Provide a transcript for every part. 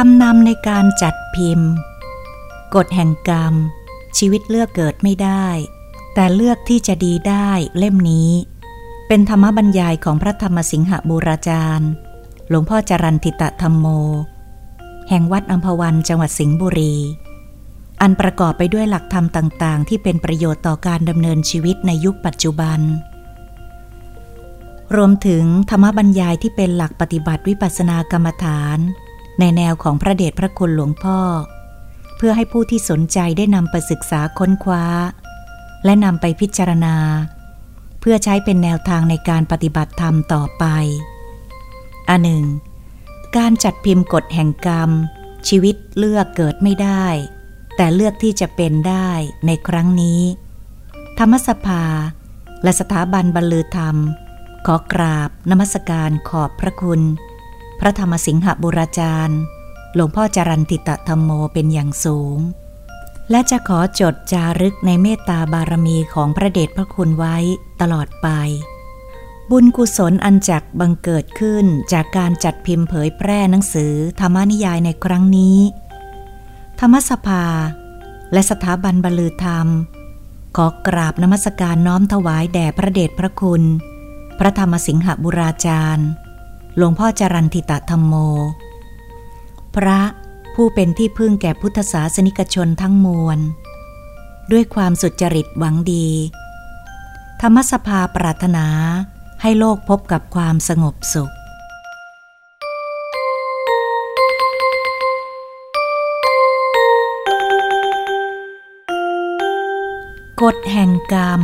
คำนำในการจัดพิมพ์ กฎแห่งกรรม ชีวิตเลือกเกิดไม่ได้ แต่เลือกที่จะดีได้เล่มนี้ เป็นธรรมบรรยายของพระธรรมสิงหบูราจารย์ หลวงพ่อจรันติตะธรรมโม แห่งวัดอัมพวันจังหวัดสิงห์บุรี อันประกอบไปด้วยหลักธรรมต่างๆ ที่เป็นประโยชน์ต่อการดำเนินชีวิตในยุคปัจจุบันรวมถึงธรรมบรรยายที่เป็นหลักปฏิบัติวิปัสสนากรรมฐาน ในแนวของพระเดชพระคุณหลวงพ่อ เพื่อให้ผู้ที่สนใจได้นำไปศึกษาค้นคว้า และนำไปพิจารณา เพื่อใช้เป็นแนวทางในการปฏิบัติธรรมต่อไป อันหนึ่ง การจัดพิมพ์กฎแห่งกรรม ชีวิตเลือกเกิดไม่ได้ แต่เลือกที่จะเป็นได้ในครั้งนี้ ธรรมสภา และสถาบันบรรลือธรรม ขอกราบนมัสการขอบพระคุณ พระธรรมสิงหบุราจารย์ หลวงพ่อจรันติตะธรรมโมเป็นอย่างสูง และจะขอจดจารึกในเมตตาบารมีของพระเดชพระคุณไว้ตลอดไป บุญกุศลอันจักบังเกิดขึ้นจากการจัดพิมพ์เผยแพร่หนังสือธรรมนิยายในครั้งนี้ ธรรมสภา และสถาบันบรรลือธรรม ขอกราบนมัสการน้อมถวายแด่พระเดชพระคุณ พระธรรมสิงหบุราจารย์ หลวงพ่อจรันติตะธรรมโม พระผู้เป็นที่พึ่งแก่พุทธศาสนิกชนทั้งมวล ด้วยความสุจริตหวังดี ธรรมสภาปรารถนาให้โลกพบกับความสงบสุขกฎแห่งกรรม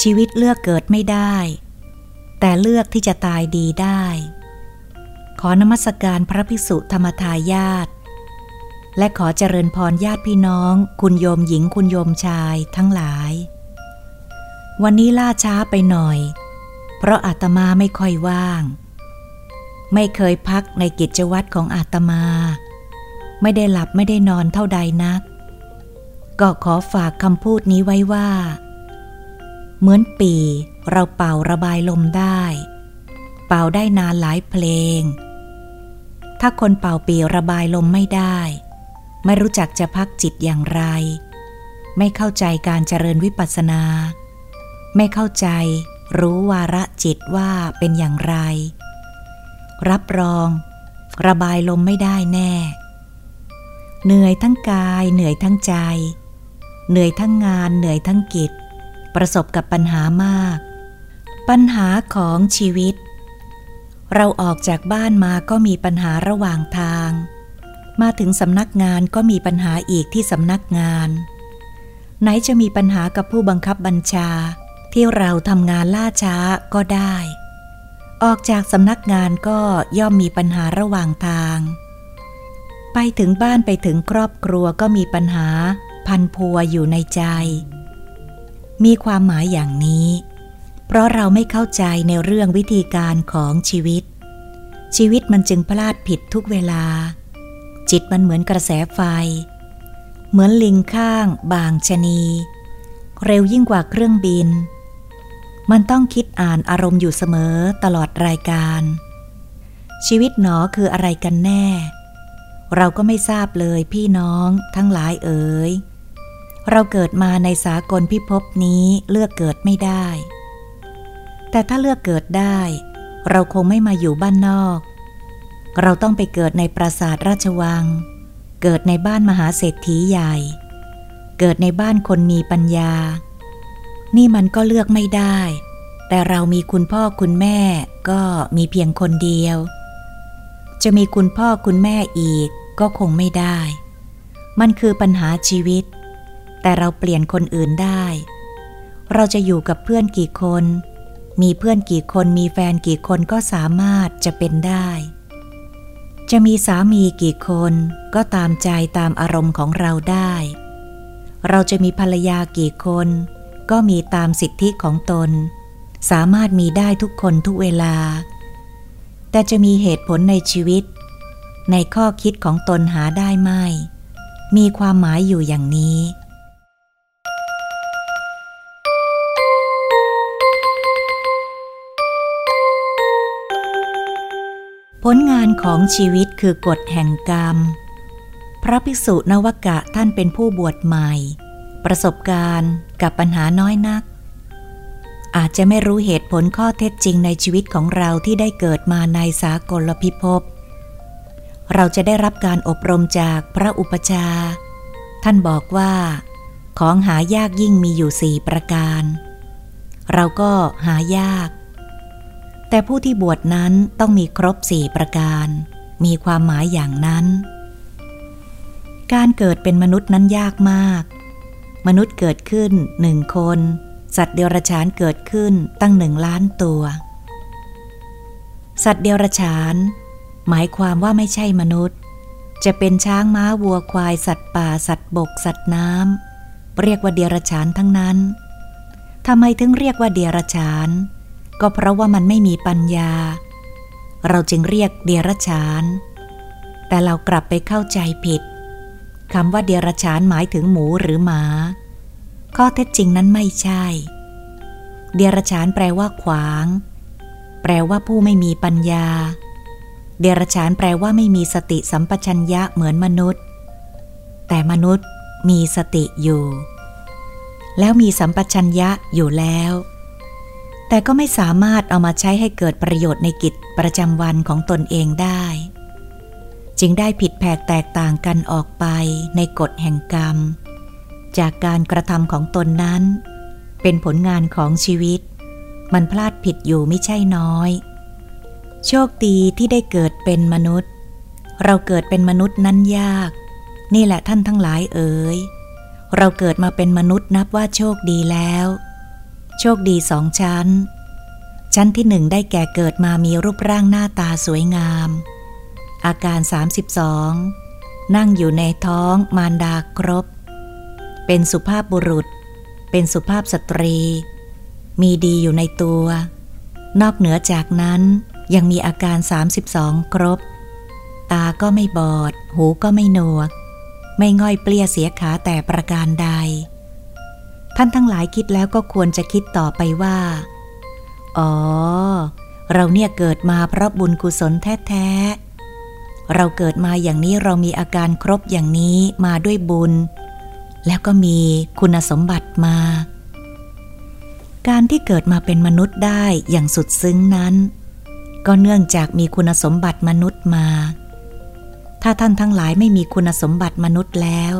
ชีวิตเลือกเกิดไม่ได้ แต่เลือกที่จะตายดีได้ ขอนมัสการพระภิกษุธรรมทายาทและขอเจริญพรญาติพี่น้อง คุณโยมหญิงคุณโยมชายทั้งหลาย วันนี้ล่าช้าไปหน่อย เพราะอาตมาไม่ค่อยว่าง ไม่เคยพักในกิจวัตรของอาตมา ไม่ได้หลับไม่ได้นอนเท่าใดนัก ก็ขอฝากคำพูดนี้ไว้ว่า เหมือนปีเราเป่าระบายลมได้ เป่าได้นานหลายเพลง ถ้าคนเป่าปีระบายลมไม่ได้ ไม่รู้จักจะพักจิตอย่างไร ไม่เข้าใจการเจริญวิปัสสนา ไม่เข้าใจรู้วาระจิตว่าเป็นอย่างไร รับรอง ระบายลมไม่ได้แน่ เหนื่อยทั้งกาย เหนื่อยทั้งใจ เหนื่อยทั้งงาน เหนื่อยทั้งกิจ ประสบกับปัญหามาก ปัญหาของชีวิต เราออกจากบ้านมาก็มีปัญหาระหว่างทาง มาถึงสำนักงานก็มีปัญหาอีกที่สำนักงาน ไหนจะมีปัญหากับผู้บังคับบัญชา ที่เราทำงานล่าช้าก็ได้ ออกจากสำนักงานก็ย่อมมีปัญหาระหว่างทาง ไปถึงบ้านไปถึงครอบครัวก็มีปัญหา พันพัวอยู่ในใจ มีความหมายอย่างนี้ เพราะเราไม่เข้าใจในเรื่องวิธีการของชีวิต ชีวิตมันจึงพลาดผิดทุกเวลา จิตมันเหมือนกระแสไฟ เหมือนลิงข้าง บางชนี เร็วยิ่งกว่าเครื่องบิน มันต้องคิดอ่านอารมณ์อยู่เสมอตลอดรายการ ชีวิตหนอคืออะไรกันแน่ เราก็ไม่ทราบเลยพี่น้องทั้งหลายเอ๋ยเราเกิดมาในสากลพิภพนี้เลือกเกิดไม่ได้ แต่ถ้าเลือกเกิดได้ เราคงไม่มาอยู่บ้านนอก เราต้องไปเกิดในปราสาทราชวัง เกิดในบ้านมหาเศรษฐีใหญ่ เกิดในบ้านคนมีปัญญา นี่มันก็เลือกไม่ได้ แต่เรามีคุณพ่อคุณแม่ก็มีเพียงคนเดียว จะมีคุณพ่อคุณแม่อีกก็คงไม่ได้ มันคือปัญหาชีวิต แต่เราเปลี่ยนคนอื่นได้ เราจะอยู่กับเพื่อนกี่คน มีเพื่อนกี่คนมีแฟนกี่คนก็สามารถจะเป็นได้ จะมีสามีกี่คนก็ตามใจตามอารมณ์ของเราได้ เราจะมีภรรยากี่คน ก็มีตามสิทธิของตน สามารถมีได้ทุกคนทุกเวลา แต่จะมีเหตุผลในชีวิต ในข้อคิดของตนหาได้ไม่ มีความหมายอยู่อย่างนี้ ผลงานของชีวิตคือกฎแห่งกรรม พระภิกษุนวกะท่านเป็นผู้บวชใหม่ ประสบการณ์กับปัญหาน้อยนัก อาจจะไม่รู้เหตุผลข้อเท็จจริงในชีวิตของเราที่ได้เกิดมาในสากลพิภพ เราจะได้รับการอบรมจากพระอุปชา ท่านบอกว่า ของหายากยิ่งมีอยู่สี่ประการ เราก็หายาก แต่ผู้ที่บวชนั้นต้องมีครบสี่ประการ มีความหมายอย่างนั้น การเกิดเป็นมนุษย์นั้นยากมาก มนุษย์เกิดขึ้นหนึ่งคน สัตว์เดรัจฉานเกิดขึ้นตั้งหนึ่งล้านตัว สัตว์เดรัจฉาน หมายความว่าไม่ใช่มนุษย์ จะเป็นช้างม้าวัวควายสัตว์ป่าสัตว์บก สัตว์น้ำเรียกว่าเดรัจฉานทั้งนั้นทำไมถึงเรียกว่าเดรัจฉาน ก็เพราะว่ามันไม่มีปัญญา เราจึงเรียกเดียรฉาน แต่เรากลับไปเข้าใจผิดคำว่าเดียรฉานหมายถึงหมูหรือหมา ข้อเท็จจริงนั้นไม่ใช่ เดียรฉานแปลว่าขวาง แปลว่าผู้ไม่มีปัญญา เดียรฉานแปลว่าไม่มีสติสัมปชัญญะเหมือนมนุษย์ แต่มนุษย์มีสติอยู่ แล้วมีสัมปชัญญะอยู่แล้ว แต่ก็ไม่สามารถเอามาใช้ให้เกิดประโยชน์ในกิจประจำวันของตนเองได้ จึงได้ผิดแผกแตกต่างกันออกไปในกฎแห่งกรรม จากการกระทำของตนนั้น เป็นผลงานของชีวิต มันพลาดผิดอยู่ไม่ใช่น้อย โชคดีที่ได้เกิดเป็นมนุษย์ เราเกิดเป็นมนุษย์นั้นยาก นี่แหละท่านทั้งหลายเอ๋ยเราเกิดมาเป็นมนุษย์นับว่าโชคดีแล้ว โชคดีสองชั้น ชั้นที่หนึ่งได้แก่เกิดมามีรูปร่างหน้าตาสวยงาม อาการ 32 นั่งอยู่ในท้องมารดาครบ เป็นสุภาพบุรุษ เป็นสุภาพสตรี มีดีอยู่ในตัว นอกเหนือจากนั้นยังมีอาการ 32 ครบ ตาก็ไม่บอด หูก็ไม่หนวก ไม่ง่อยเปลี่ยเสียขาแต่ประการใด ท่านทั้งหลายคิดแล้วก็ควรจะคิดต่อไปว่า อ๋อ เราเนี่ยเกิดมาเพราะบุญกุศลแท้ๆ เราเกิดมาอย่างนี้เรามีอาการครบอย่างนี้มาด้วยบุญ แล้วก็มีคุณสมบัติมา การที่เกิดมาเป็นมนุษย์ได้อย่างสุดซึ้งนั้น ก็เนื่องจากมีคุณสมบัติมนุษย์มา ถ้าท่านทั้งหลายไม่มีคุณสมบัติมนุษย์แล้ว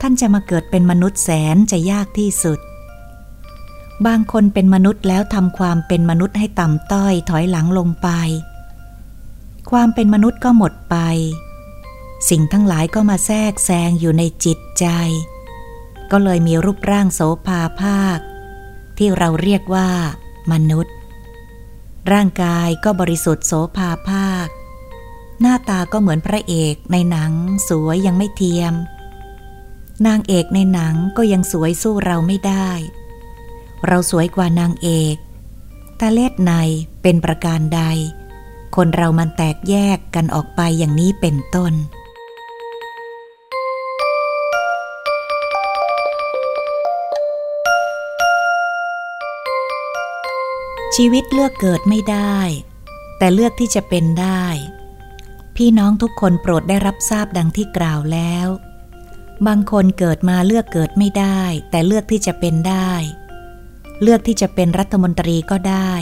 ท่านจะมาเกิดเป็นมนุษย์แสนจะยากที่สุด บางคนเป็นมนุษย์แล้วทำความเป็นมนุษย์ให้ต่ำต้อยถอยหลังลงไป ความเป็นมนุษย์ก็หมดไป สิ่งทั้งหลายก็มาแทรกแซงอยู่ในจิตใจ ก็เลยมีรูปร่างโสภาภาค ที่เราเรียกว่า มนุษย์ ร่างกายก็บริสุทธิ์โสภาภาค หน้าตาก็เหมือนพระเอกในหนังสวยยังไม่เทียม นางเอกในหนังก็ยังสวยสู้เราไม่ได้ เราสวยกว่านางเอกแต่เลดในเป็นประการใด คนเรามันแตกแยกกันออกไปอย่างนี้เป็นต้น ชีวิตเลือกเกิดไม่ได้ แต่เลือกที่จะเป็นได้ พี่น้องทุกคนโปรดได้รับทราบดังที่กล่าวแล้ว บางคนเกิดมาเลือกเกิดไม่ได้ แต่เลือกที่จะเป็นได้ เลือกที่จะเป็นรัฐมนตรีก็ได้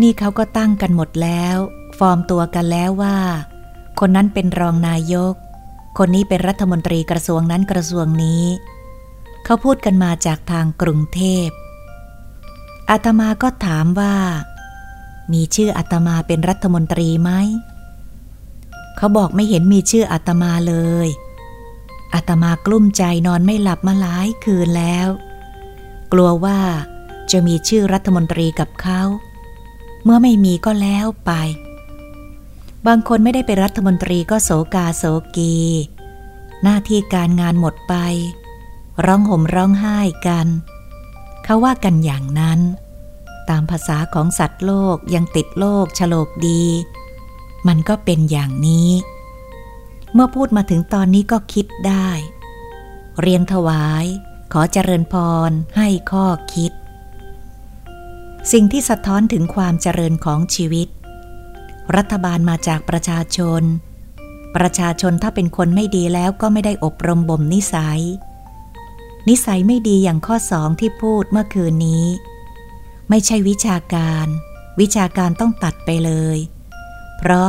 นี่เขาก็ตั้งกันหมดแล้ว ฟอร์มตัวกันแล้วว่า คนนั้นเป็นรองนายก คนนี้เป็นรัฐมนตรีกระทรวงนั้นกระทรวงนี้ เขาพูดกันมาจากทางกรุงเทพอาตมาก็ถามว่า มีชื่ออาตมาเป็นรัฐมนตรีไหมเขาบอกไม่เห็นมีชื่ออาตมาเลย อาตมากลุ้มใจนอนไม่หลับมาหลายคืนแล้ว กลัวว่าจะมีชื่อรัฐมนตรีกับเขา เมื่อไม่มีก็แล้วไป บางคนไม่ได้เป็นรัฐมนตรีก็โศกาโศกี หน้าที่การงานหมดไป ร้องห่มร้องไห้กัน เขาว่ากันอย่างนั้น ตามภาษาของสัตว์โลกยังติดโลกฉลกดี มันก็เป็นอย่างนี้ เมื่อพูดมาถึงตอนนี้ก็คิดได้ เรียนถวาย ขอเจริญพร ให้ข้อคิด สิ่งที่สะท้อนถึงความเจริญของชีวิต รัฐบาลมาจากประชาชน ประชาชนถ้าเป็นคนไม่ดีแล้วก็ไม่ได้อบรมบ่มนิสัย นิสัยไม่ดีอย่างข้อสองที่พูดเมื่อคืนนี้ ไม่ใช่วิชาการ วิชาการต้องตัดไปเลย เพราะ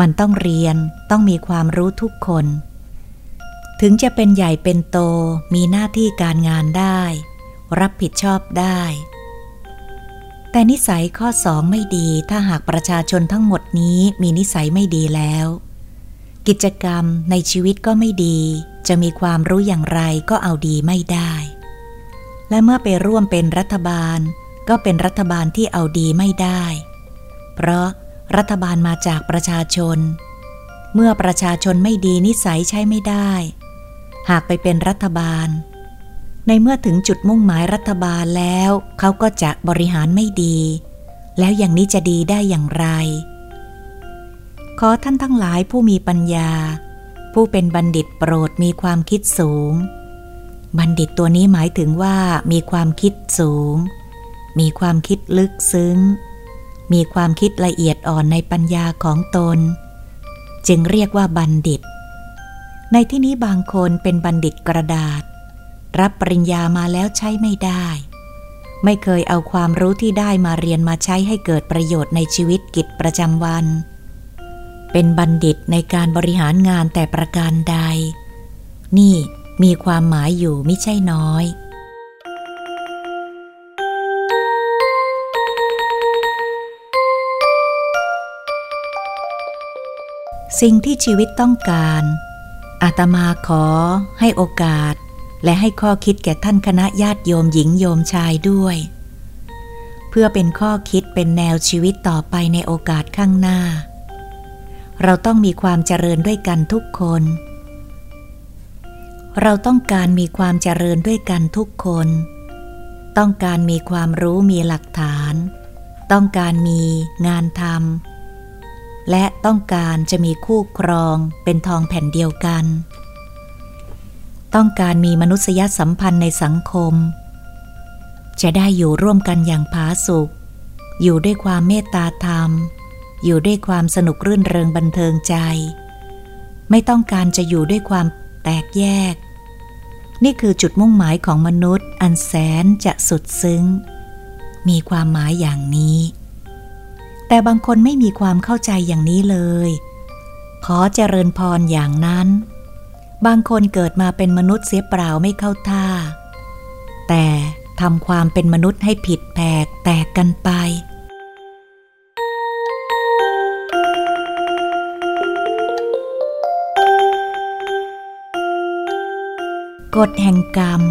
มันต้องเรียนต้องมีความรู้ทุกคน ถึงจะเป็นใหญ่เป็นโตมีหน้าที่การงานได้ รับผิดชอบได้ แต่นิสัยข้อสองไม่ดีถ้าหากประชาชนทั้งหมดนี้มีนิสัยไม่ดีแล้ว กิจกรรมในชีวิตก็ไม่ดี จะมีความรู้อย่างไรก็เอาดีไม่ได้ และเมื่อไปร่วมเป็นรัฐบาล ก็เป็นรัฐบาลที่เอาดีไม่ได้ เพราะ รัฐบาลมาจากประชาชน เมื่อประชาชนไม่ดีนิสัยใช้ไม่ได้ หากไปเป็นรัฐบาล ในเมื่อถึงจุดมุ่งหมายรัฐบาลแล้วเขาก็จะบริหารไม่ดี แล้วอย่างนี้จะดีได้อย่างไร ขอท่านทั้งหลายผู้มีปัญญา ผู้เป็นบัณฑิตโปรดมีความคิดสูง บัณฑิตตัวนี้หมายถึงว่ามีความคิดสูง มีความคิดลึกซึ้ง มีความคิดละเอียดอ่อนในปัญญาของตน จึงเรียกว่าบัณฑิต ในที่นี้บางคนเป็นบัณฑิตกระดาษ รับปริญญามาแล้วใช้ไม่ได้ ไม่เคยเอาความรู้ที่ได้มาเรียนมาใช้ให้เกิดประโยชน์ในชีวิตกิจประจำวัน เป็นบัณฑิตในการบริหารงานแต่ประการใด นี่มีความหมายอยู่ไม่ใช่น้อย สิ่งที่ชีวิตต้องการ อาตมาขอให้โอกาส และให้ข้อคิดแก่ท่านคณะญาติโยมหญิงโยมชายด้วย เพื่อเป็นข้อคิดเป็นแนวชีวิตต่อไปในโอกาสข้างหน้า เราต้องมีความเจริญด้วยกันทุกคน เราต้องการมีความเจริญด้วยกันทุกคน ต้องการมีความรู้มีหลักฐาน ต้องการมีงานทำ และต้องการจะมีคู่ครองเป็นทองแผ่นเดียวกัน ต้องการมีมนุษยสัมพันธ์ในสังคม จะได้อยู่ร่วมกันอย่างผาสุกอยู่ด้วยความเมตตาธรรม อยู่ด้วยความสนุกรื่นเริงบันเทิงใจ ไม่ต้องการจะอยู่ด้วยความแตกแยก นี่คือจุดมุ่งหมายของมนุษย์อันแสนจะสุดซึ้ง มีความหมายอย่างนี้ แต่บางคนไม่มีความเข้าใจอย่างนี้เลย ขอเจริญพรอย่างนั้น บางคนเกิดมาเป็นมนุษย์เสียเปล่าไม่เข้าท่า แต่ทำความเป็นมนุษย์ให้ผิดแผกแตกกันไป กฎแห่งกรรม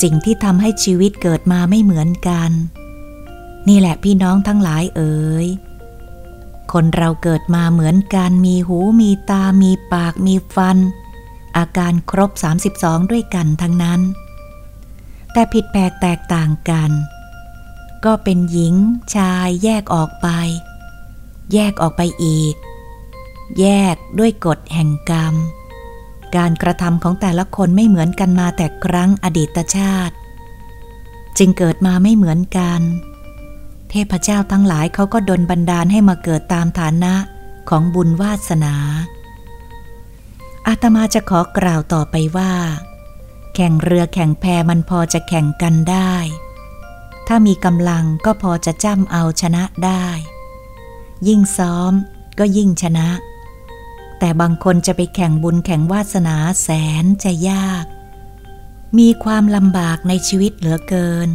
สิ่งที่ทำให้ชีวิตเกิดมาไม่เหมือนกัน นี่แหละพี่น้องทั้งหลายเอ๋ยคนเราเกิดมาเหมือนกันมีหูมีตา มีปาก มีฟัน อาการครบ 32 ด้วยกันทั้งนั้น แต่ผิดแปลกแตกต่างกัน ก็เป็นหญิงชายแยกออกไป แยกออกไปอีก แยกด้วยกฎแห่งกรรม การกระทำของแต่ละคนไม่เหมือนกันมาแต่ครั้งอดีตชาติ จึงเกิดมาไม่เหมือนกัน เทพเจ้าทั้งหลายเขาก็ดลบันดาลให้มาเกิดตามฐานะของบุญวาสนา อาตมาจะขอกล่าวต่อไปว่า แข่งเรือแข่งแพมันพอจะแข่งกันได้ ถ้ามีกำลังก็พอจะจ้ำเอาชนะได้ ยิ่งซ้อมก็ยิ่งชนะ แต่บางคนจะไปแข่งบุญแข่งวาสนาแสนจะยาก มีความลำบากในชีวิตเหลือเกิน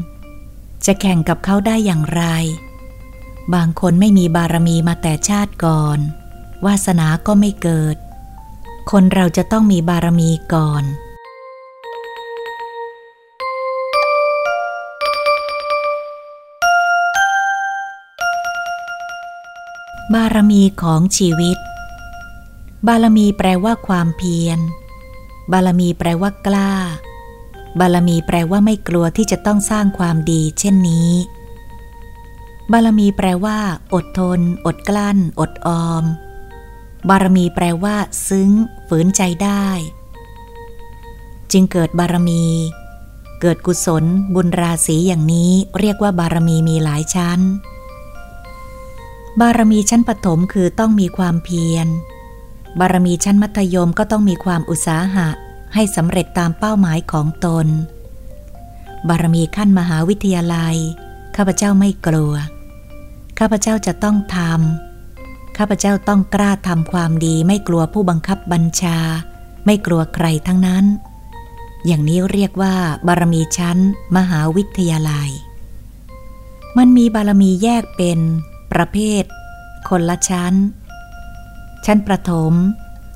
จะแข่งกับเขาได้อย่างไร บางคนไม่มีบารมีมาแต่ชาติก่อน วาสนาก็ไม่เกิด คนเราจะต้องมีบารมีก่อนบารมีของชีวิต บารมีแปลว่าความเพียร บารมีแปลว่ากล้า บารมีแปลว่าไม่กลัวที่จะต้องสร้างความดี เช่นนี้ บารมีแปลว่า อดทน อดกลั้น อดออม บารมีแปลว่า ซึ้ง ฝืนใจได้ จึงเกิดบารมี เกิดกุศล บุญราศีอย่างนี้เรียกว่าบารมีมีหลายชั้น บารมีชั้นปฐมคือต้องมีความเพียร บารมีชั้นมัธยมก็ต้องมีความอุตสาหะ ให้สำเร็จตามเป้าหมายของตน บารมีขั้นมหาวิทยาลัย ข้าพเจ้าไม่กลัว ข้าพเจ้าจะต้องทำข้าพเจ้าต้องกล้าทำความดีไม่กลัวผู้บังคับบัญชา ไม่กลัวใครทั้งนั้น อย่างนี้เรียกว่า บารมีชั้น มหาวิทยาลัย มันมีบารมีแยกเป็นประเภท คนละชั้น ชั้นประถม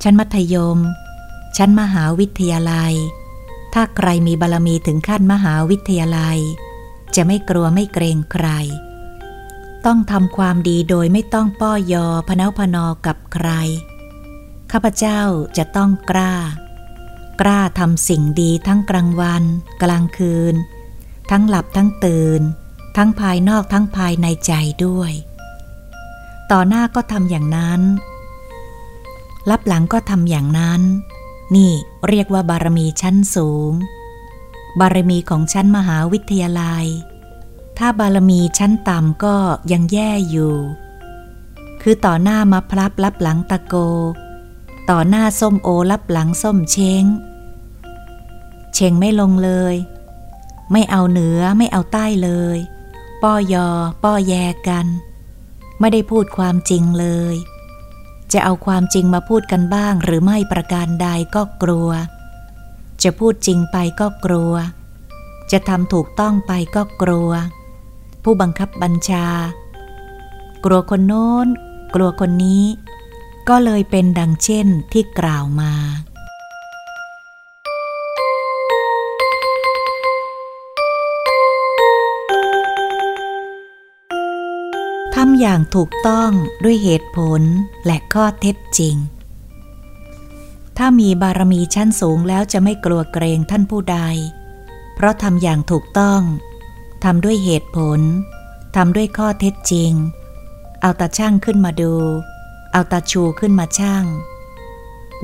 ชั้นมัธยม ชั้นมหาวิทยาลัย ถ้าใครมีบารมีถึงขั้นมหาวิทยาลัย จะไม่กลัวไม่เกรงใคร ต้องทำความดีโดยไม่ต้องป้อยอพนาพนอกับใคร ข้าพเจ้าจะต้องกล้า กล้าทำสิ่งดีทั้งกลางวัน กลางคืน ทั้งหลับทั้งตื่น ทั้งภายนอกทั้งภายในใจด้วย ต่อหน้าก็ทำอย่างนั้นรับหลังก็ทำอย่างนั้น นี่เรียกว่าบารมีชั้นสูง บารมีของชั้นมหาวิทยาลัย ถ้าบารมีชั้นต่ำก็ยังแย่อยู่ คือต่อหน้ามาพลับรับหลังตะโก ต่อหน้าส้มโอรับหลังส้มเชงเชงไม่ลงเลย ไม่เอาเหนือไม่เอาใต้เลย ป้อยอ ป้อแยกัน ไม่ได้พูดความจริงเลย จะเอาความจริงมาพูดกันบ้างหรือไม่ประการใดก็กลัว จะพูดจริงไปก็กลัว จะทำถูกต้องไปก็กลัว ผู้บังคับบัญชา กลัวคนโน้น กลัวคนนี้ ก็เลยเป็นดังเช่นที่กล่าวมาำอย่างถูกต้องด้วยเหตุผลและข้อเท็จจริง ถ้ามีบารมีชั้นสูงแล้วจะไม่กลัวเกรงท่านผู้ใด เพราะทำอย่างถูกต้องทำด้วยเหตุผลทำด้วยข้อเท็จจริง เอาตาช่างขึ้นมาดู เอาตาชูขึ้นมาช่าง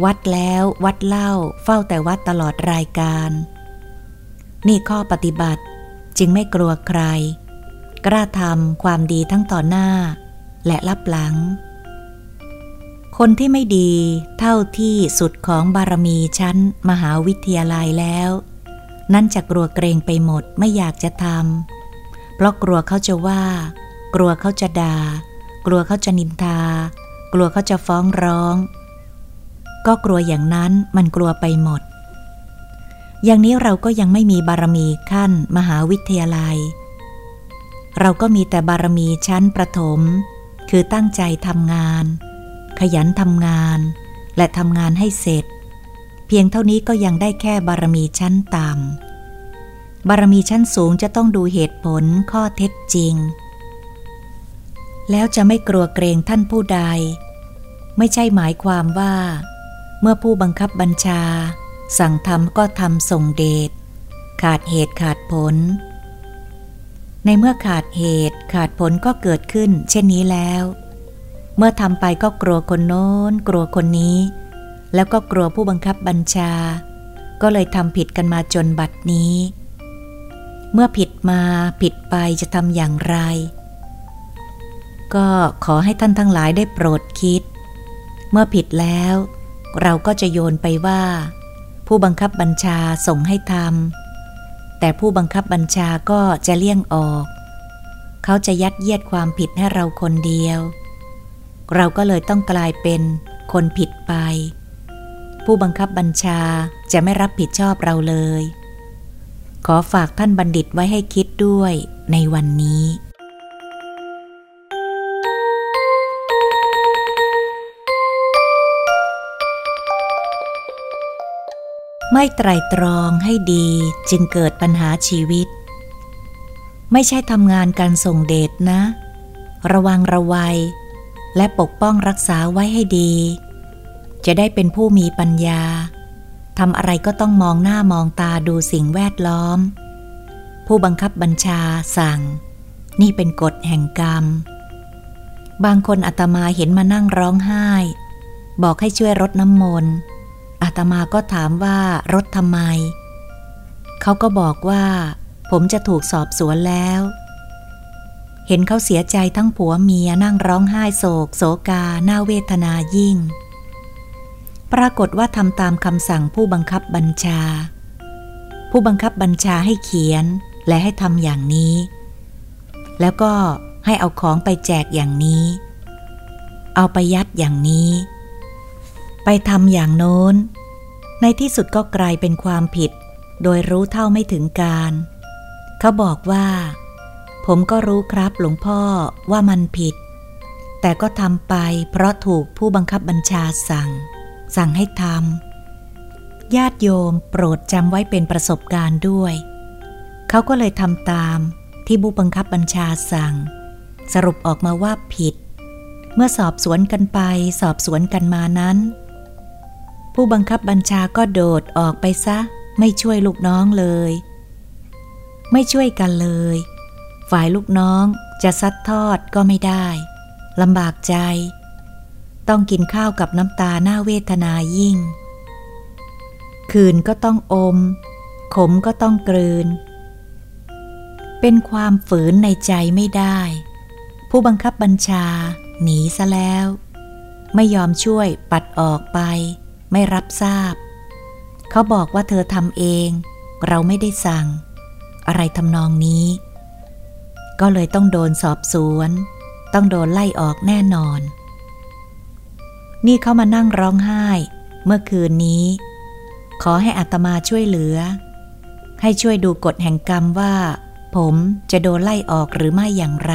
วัดแล้ววัดเล่าเฝ้าแต่วัดตลอดรายการ นี่ข้อปฏิบัติจึงไม่กลัวใคร กล้าทำความดีทั้งต่อหน้า และรับหลัง คนที่ไม่ดีเท่าที่สุดของบารมีชั้นมหาวิทยาลัยแล้ว นั่นจะกลัวเกรงไปหมดไม่อยากจะทำเพราะกลัวเขาจะว่า กลัวเขาจะดา่ากลัวเขาจะนินทา กลัวเขาจะฟ้องร้อง ก็กลัวอย่างนั้นมันกลัวไปหมด อย่างนี้เราก็ยังไม่มีบารมีขั้นมหาวิทยาลัย เราก็มีแต่บารมีชั้นประถม คือตั้งใจทำงาน ขยันทำงาน และทำงานให้เสร็จ เพียงเท่านี้ก็ยังได้แค่บารมีชั้นต่ำบารมีชั้นสูงจะต้องดูเหตุผลข้อเท็จจริง แล้วจะไม่กลัวเกรงท่านผู้ใด ไม่ใช่หมายความว่า เมื่อผู้บังคับบัญชา สั่งทำก็ทำส่งเดชขาดเหตุขาดผล ในเมื่อขาดเหตุขาดผลก็เกิดขึ้น เช่นนี้แล้ว เมื่อทำไปก็กลัวคนโน้น กลัวคนนี้ แล้วก็กลัวผู้บังคับบัญชา ก็เลยทำผิดกันมาจนบัดนี้ เมื่อผิดมาผิดไปจะทำอย่างไร ก็ขอให้ท่านทั้งหลายได้โปรดคิด เมื่อผิดแล้ว เราก็จะโยนไปว่า ผู้บังคับบัญชาส่งให้ทำ แต่ผู้บังคับบัญชาก็จะเลี่ยงออก เขาจะยัดเยียดความผิดให้เราคนเดียว เราก็เลยต้องกลายเป็นคนผิดไป ผู้บังคับบัญชาจะไม่รับผิดชอบเราเลย ขอฝากท่านบัณฑิตไว้ให้คิดด้วยในวันนี้ ไม่ไตรตรองให้ดีจึงเกิดปัญหาชีวิต ไม่ใช่ทำงานการส่งเดชนะ ระวังระวัย และปกป้องรักษาไว้ให้ดี จะได้เป็นผู้มีปัญญาทำอะไรก็ต้องมองหน้ามองตาดูสิ่งแวดล้อม ผู้บังคับบัญชาสั่ง นี่เป็นกฎแห่งกรรม บางคนอาตมาเห็นมานั่งร้องไห้ บอกให้ช่วยรดน้ำมนต์ อาตมาก็ถามว่ารถทำไม เขาก็บอกว่า ผมจะถูกสอบสวนแล้ว เห็นเขาเสียใจทั้งผัวเมียนั่งร้องไห้โศก โศกาหน้าเวทนายิ่ง ปรากฏว่าทำตามคำสั่งผู้บังคับบัญชา ผู้บังคับบัญชาให้เขียนและให้ทำอย่างนี้ แล้วก็ให้เอาของไปแจกอย่างนี้ เอาไปยัดอย่างนี้ ไปทำอย่างโน้น ในที่สุดก็กลายเป็นความผิด โดยรู้เท่าไม่ถึงการ เขาบอกว่า ผมก็รู้ครับหลวงพ่อว่ามันผิด แต่ก็ทำไปเพราะถูกผู้บังคับบัญชาสั่ง สั่งให้ทำญาติโยมโปรดจำไว้เป็นประสบการณ์ด้วย เขาก็เลยทำตามที่ผู้บังคับบัญชาสั่ง สรุปออกมาว่าผิด เมื่อสอบสวนกันไปสอบสวนกันมานั้น ผู้บังคับบัญชาก็โดดออกไปซะ ไม่ช่วยลูกน้องเลย ไม่ช่วยกันเลย ฝ่ายลูกน้องจะซัดทอดก็ไม่ได้ลำบากใจ ต้องกินข้าวกับน้ำตาหน้าเวทนายิ่ง คืนก็ต้องอม ขมก็ต้องกลืน เป็นความฝืนในใจไม่ได้ ผู้บังคับบัญชา หนีซะแล้ว ไม่ยอมช่วยปัดออกไป ไม่รับทราบ เขาบอกว่าเธอทำเอง เราไม่ได้สั่ง อะไรทำนองนี้ ก็เลยต้องโดนสอบสวน ต้องโดนไล่ออกแน่นอน นี่เขามานั่งร้องไห้ เมื่อคืนนี้ ขอให้อัตมาช่วยเหลือ ให้ช่วยดูกฎแห่งกรรมว่า ผมจะโดนไล่ออกหรือไม่อย่างไร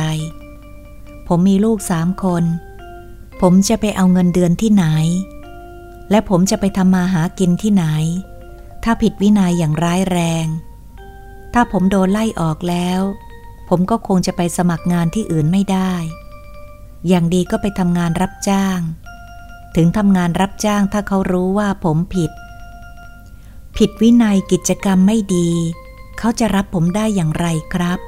ผมมีลูกสามคน ผมจะไปเอาเงินเดือนที่ไหน และผมจะไปทำมาหากินที่ไหน ถ้าผิดวินัยอย่างร้ายแรง ถ้าผมโดนไล่ออกแล้ว ผมก็คงจะไปสมัครงานที่อื่นไม่ได้ อย่างดีก็ไปทำงานรับจ้าง ถึงทำงานรับจ้างถ้าเขารู้ว่าผมผิด ผิดวินัยกิจกรรมไม่ดี เขาจะรับผมได้อย่างไรครับ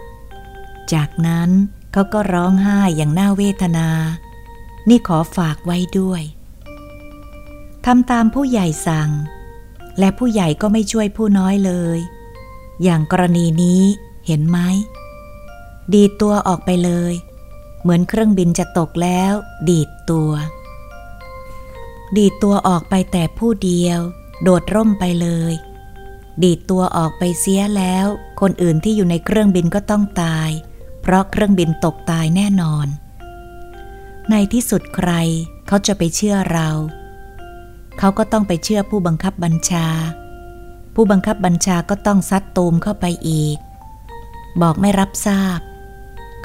จากนั้นเขาก็ร้องไห้อย่างน่าเวทนา นี่ขอฝากไว้ด้วย ทำตามผู้ใหญ่สั่ง และผู้ใหญ่ก็ไม่ช่วยผู้น้อยเลย อย่างกรณีนี้เห็นไหม ดีดตัวออกไปเลย เหมือนเครื่องบินจะตกแล้ว ดีดตัว ดีดตัวออกไปแต่ผู้เดียว โดดร่มไปเลย ดีดตัวออกไปเสียแล้ว คนอื่นที่อยู่ในเครื่องบินก็ต้องตาย เพราะเครื่องบินตกตายแน่นอน ในที่สุดใครเขาจะไปเชื่อเรา เขาก็ต้องไปเชื่อผู้บังคับบัญชา ผู้บังคับบัญชาก็ต้องซัดตูมเข้าไปอีก บอกไม่รับทราบ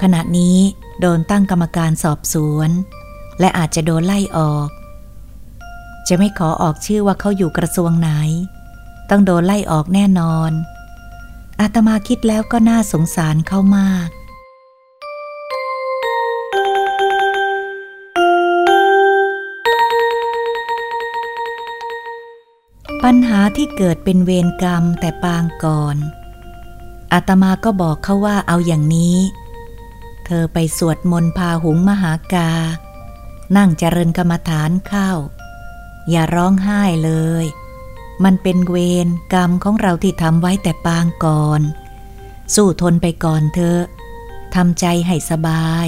ขณะนี้โดนตั้งกรรมการสอบสวน และอาจจะโดนไล่ออก จะไม่ขอออกชื่อว่าเขาอยู่กระทรวงไหน ต้องโดนไล่ออกแน่นอนอาตมาคิดแล้วก็น่าสงสารเขามาก ปัญหาที่เกิดเป็นเวรกรรมแต่ปางก่อนอาตมาก็บอกเขาว่าเอาอย่างนี้ เธอไปสวดมนต์พาหุงมหากา นั่งเจริญกรรมฐานเข้า อย่าร้องไห้เลย มันเป็นเวรกรรมของเราที่ทำไว้แต่ปางก่อน สู้ทนไปก่อนเธอทำใจให้สบาย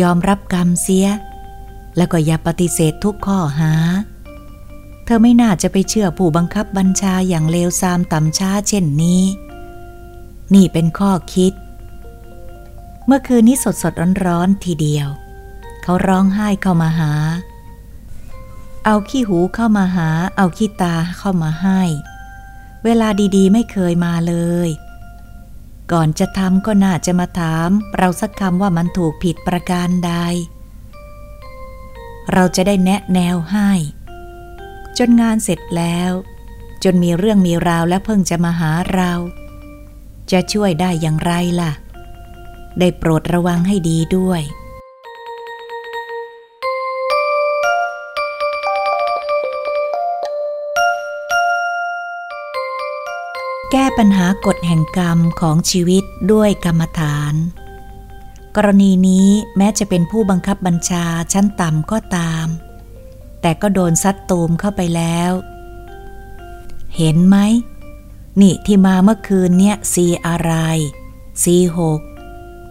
ยอมรับกรรมเสีย แล้วก็อย่าปฏิเสธทุกข้อหา ธอไม่น่าจะไปเชื่อผู้บังคับบัญชาอย่างเลวทรามต่ำช้าเช่นนี้ นี่เป็นข้อคิด เมื่อคืนนี้สดสดร้อนร้อนทีเดียว เขาร้องไห้เข้ามาหา เอาขี้หูเข้ามาหา เอาขี้ตาเข้ามาให้ เวลาดีๆ ไม่เคยมาเลย ก่อนจะทำก็น่าจะมาถาม เราสักคำว่ามันถูกผิดประการใด เราจะได้แนะแนวให้ จนงานเสร็จแล้ว จนมีเรื่องมีราวและเพิ่งจะมาหาเรา จะช่วยได้อย่างไรล่ะ ได้โปรดระวังให้ดีด้วยแก้ปัญหากฎแห่งกรรมของชีวิตด้วยกรรมฐาน กรณีนี้แม้จะเป็นผู้บังคับบัญชาชั้นต่ำก็ตาม แต่ก็โดนซัดตูมเข้าไปแล้ว เห็นไหม นี่ที่มาเมื่อคืนเนี่ยซีอะไรซีหก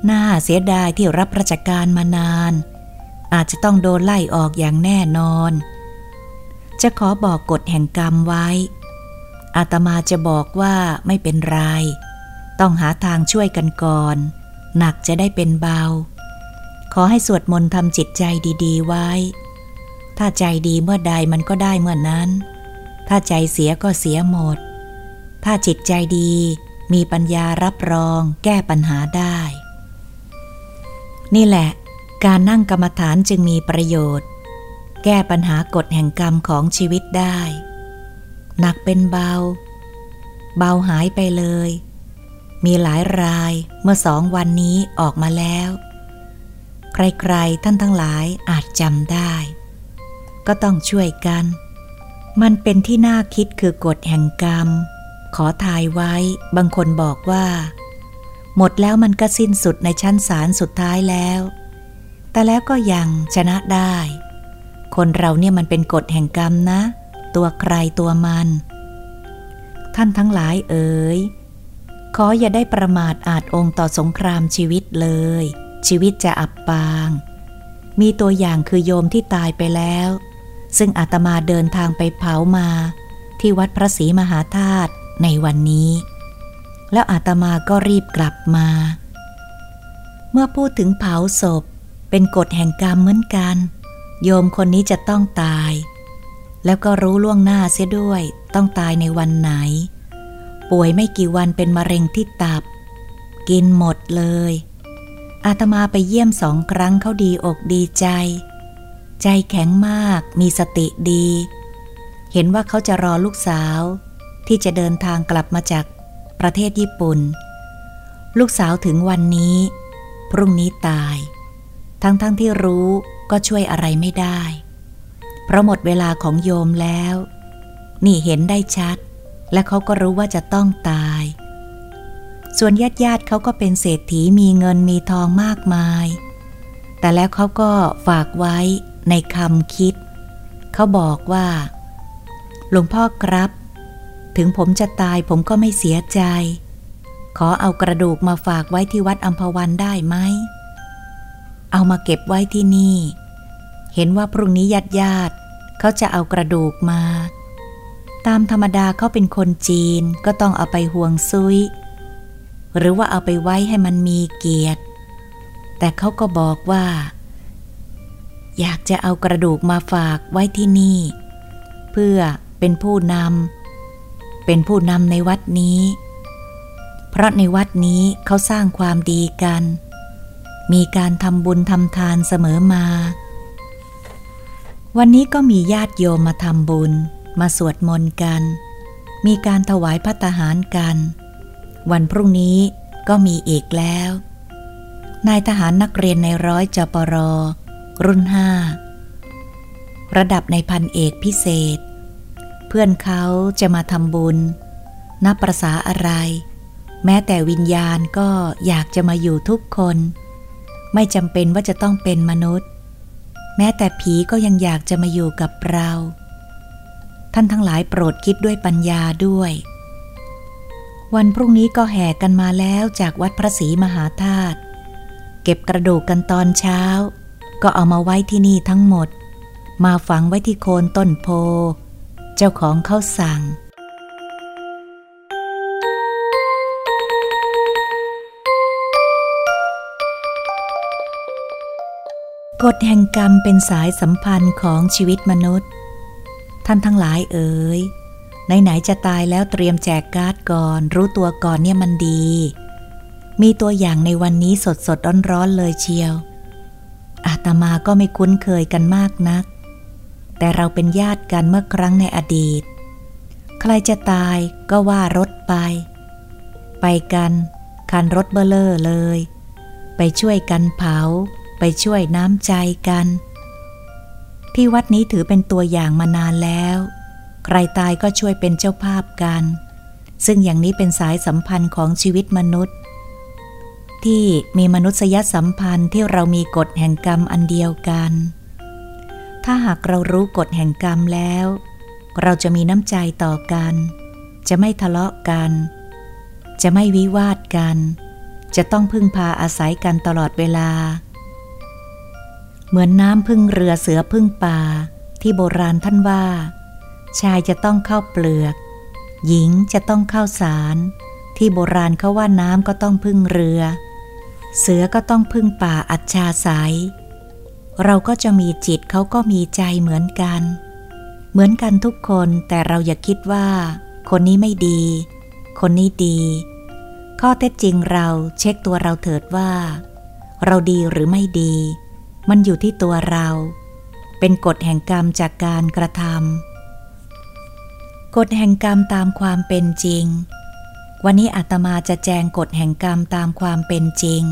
น่าเสียดายที่รับราชการมานาน อาจจะต้องโดนไล่ออกอย่างแน่นอน จะขอบอกกฎแห่งกรรมไว้ อาตมาจะบอกว่าไม่เป็นไร ต้องหาทางช่วยกันก่อน หนักจะได้เป็นเบา ขอให้สวดมนต์ทำจิตใจดี ๆ ไว้ ถ้าใจดีเมื่อใดมันก็ได้เมื่อนั้น ถ้าใจเสียก็เสียหมด ถ้าจิตใจดีมีปัญญารับรองแก้ปัญหาได้ นี่แหละ การนั่งกรรมฐานจึงมีประโยชน์ แก้ปัญหากฎแห่งกรรมของชีวิตได้ หนักเป็นเบา เบาหายไปเลย มีหลายรายเมื่อสองวันนี้ออกมาแล้ว ใครๆท่านทั้งหลายอาจจำได้ ก็ต้องช่วยกัน มันเป็นที่น่าคิดคือกฎแห่งกรรม ขอทายไว้ บางคนบอกว่า หมดแล้วมันก็สิ้นสุดในชั้นศาลสุดท้ายแล้ว แต่แล้วก็ยังชนะได้ คนเราเนี่ยมันเป็นกฎแห่งกรรมนะ ตัวใครตัวมัน ท่านทั้งหลายเอ๋ยขออย่าได้ประมาทอาจองค์ต่อสงครามชีวิตเลย ชีวิตจะอับปาง มีตัวอย่างคือโยมที่ตายไปแล้ว ซึ่งอาตมาเดินทางไปเผามา ที่วัดพระศรีมหาธาตุในวันนี้ แล้วอาตมาก็รีบกลับมา เมื่อพูดถึงเผาศพ เป็นกฎแห่งกรรมเหมือนกัน โยมคนนี้จะต้องตาย แล้วก็รู้ล่วงหน้าเสียด้วย ต้องตายในวันไหน ป่วยไม่กี่วันเป็นมะเร็งที่ตับ กินหมดเลยอาตมาไปเยี่ยมสองครั้งเขาดีอกดีใจ ใจแข็งมาก มีสติดี เห็นว่าเขาจะรอลูกสาว ที่จะเดินทางกลับมาจากประเทศญี่ปุ่น ลูกสาวถึงวันนี้ พรุ่งนี้ตาย ทั้งๆทที่รู้ก็ช่วยอะไรไม่ได้ เพราะหมดเวลาของโยมแล้ว นี่เห็นได้ชัด และเขาก็รู้ว่าจะต้องตาย ส่วนญาติญาติเขาก็เป็นเศรษฐีมีเงินมีทองมากมาย แต่แล้วเขาก็ฝากไว้ ในคำคิด เขาบอกว่า หลวงพ่อครับ ถึงผมจะตายผมก็ไม่เสียใจ ขอเอากระดูกมาฝากไว้ที่วัดอัมพวันได้ไหม เอามาเก็บไว้ที่นี่ เห็นว่าพรุ่งนี้ญาติญาติเขาจะเอากระดูกมา ตามธรรมดาเขาเป็นคนจีนก็ต้องเอาไปห่วงซุย หรือว่าเอาไปไว้ให้มันมีเกียรติ แต่เขาก็บอกว่า อยากจะเอากระดูกมาฝากไว้ที่นี่ เพื่อเป็นผู้นำเป็นผู้นำในวัดนี้ เพราะในวัดนี้เขาสร้างความดีกัน มีการทำบุญทำทานเสมอมา วันนี้ก็มีญาติโยมมาทำบุญ มาสวดมนต์กัน มีการถวายพัตหารกัน วันพรุ่งนี้ก็มีอีกแล้ว นายทหารนักเรียนในร้อยจปรอ รุ่นห้าระดับในพันเอกพิเศษ เพื่อนเขาจะมาทำบุญ นับประษาอะไร แม้แต่วิญญาณก็อยากจะมาอยู่ทุกคน ไม่จำเป็นว่าจะต้องเป็นมนุษย์ แม้แต่ผีก็ยังอยากจะมาอยู่กับเรา ท่านทั้งหลายโปรดคิดด้วยปัญญาด้วย วันพรุ่งนี้ก็แห่กันมาแล้วจากวัดพระศรีมหาธาตุเก็บกระดูกกันตอนเช้า ก็เอามาไว้ที่นี่ทั้งหมด มาฝังไว้ที่โคนต้นโพ เจ้าของเขาสั่ง กฎแห่งกรรมเป็นสายสัมพันธ์ของชีวิตมนุษย์ ท่านทั้งหลายเอ๋ยไหนๆจะตายแล้วเตรียมแจกการ์ดก่อน รู้ตัวก่อนเนี่ยมันดี มีตัวอย่างในวันนี้สดสดร้อนๆเลยเชียว ตมาก็ไม่คุ้นเคยกันมากนัก แต่เราเป็นญาติกันเมื่อครั้งในอดีต ใครจะตายก็ว่ารถไป ไปกันคันรถเบลเลอร์เลย ไปช่วยกันเผา ไปช่วยน้ำใจกัน ที่วัดนี้ถือเป็นตัวอย่างมานานแล้ว ใครตายก็ช่วยเป็นเจ้าภาพกัน ซึ่งอย่างนี้เป็นสายสัมพันธ์ของชีวิตมนุษย์ ที่มีมนุษยสัมพันธ์ที่เรามีกฎแห่งกรรมอันเดียวกัน ถ้าหากเรารู้กฎแห่งกรรมแล้ว เราจะมีน้ำใจต่อกัน จะไม่ทะเลาะกัน จะไม่วิวาทกัน จะต้องพึ่งพาอาศัยกันตลอดเวลา เหมือนน้ำพึ่งเรือเสือพึ่งป่า ที่โบราณท่านว่า ชายจะต้องเข้าเปลือก หญิงจะต้องเข้าสารที่โบราณเขาว่าน้ำก็ต้องพึ่งเรือ เสือก็ต้องพึ่งป่าอัจฉาสาย เราก็จะมีจิตเขาก็มีใจเหมือนกัน เหมือนกันทุกคนแต่เราอย่าคิดว่า คนนี้ไม่ดี คนนี้ดี ข้อเท็จจริงเราเช็คตัวเราเถิดว่า เราดีหรือไม่ดี มันอยู่ที่ตัวเรา เป็นกฎแห่งกรรมจากการกระทำกฎแห่งกรรมตามความเป็นจริง วันนี้อาตมาจะแจงกฎแห่งกรรมตามความเป็นจริง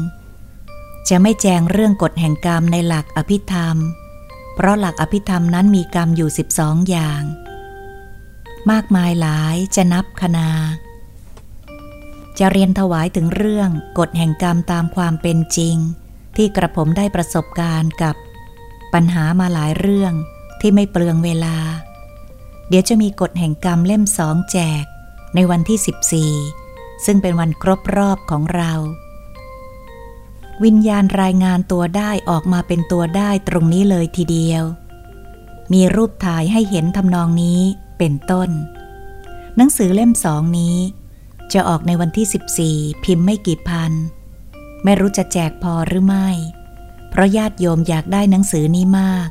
จะไม่แจงเรื่องกฎแห่งกรรมในหลักอภิธรรม เพราะหลักอภิธรรมนั้นมีกรรมอยู่สิบสองอย่าง มากมายหลายจะนับคณา จะเรียนถวายถึงเรื่องกฎแห่งกรรมตามความเป็นจริง ที่กระผมได้ประสบการณ์กับปัญหามาหลายเรื่องที่ไม่เปลืองเวลา เดี๋ยวจะมีกฎแห่งกรรมเล่มสองแจกในวันที่ 14 ซึ่งเป็นวันครบรอบของเรา วิญญาณรายงานตัวได้ออกมาเป็นตัวได้ตรงนี้เลยทีเดียว มีรูปถ่ายให้เห็นทำนองนี้เป็นต้น หนังสือเล่มสองนี้ จะออกในวันที่ 14 พิมพ์ไม่กี่พัน ไม่รู้จะแจกพอหรือไม่ เพราะญาติโยมอยากได้หนังสือนี้มาก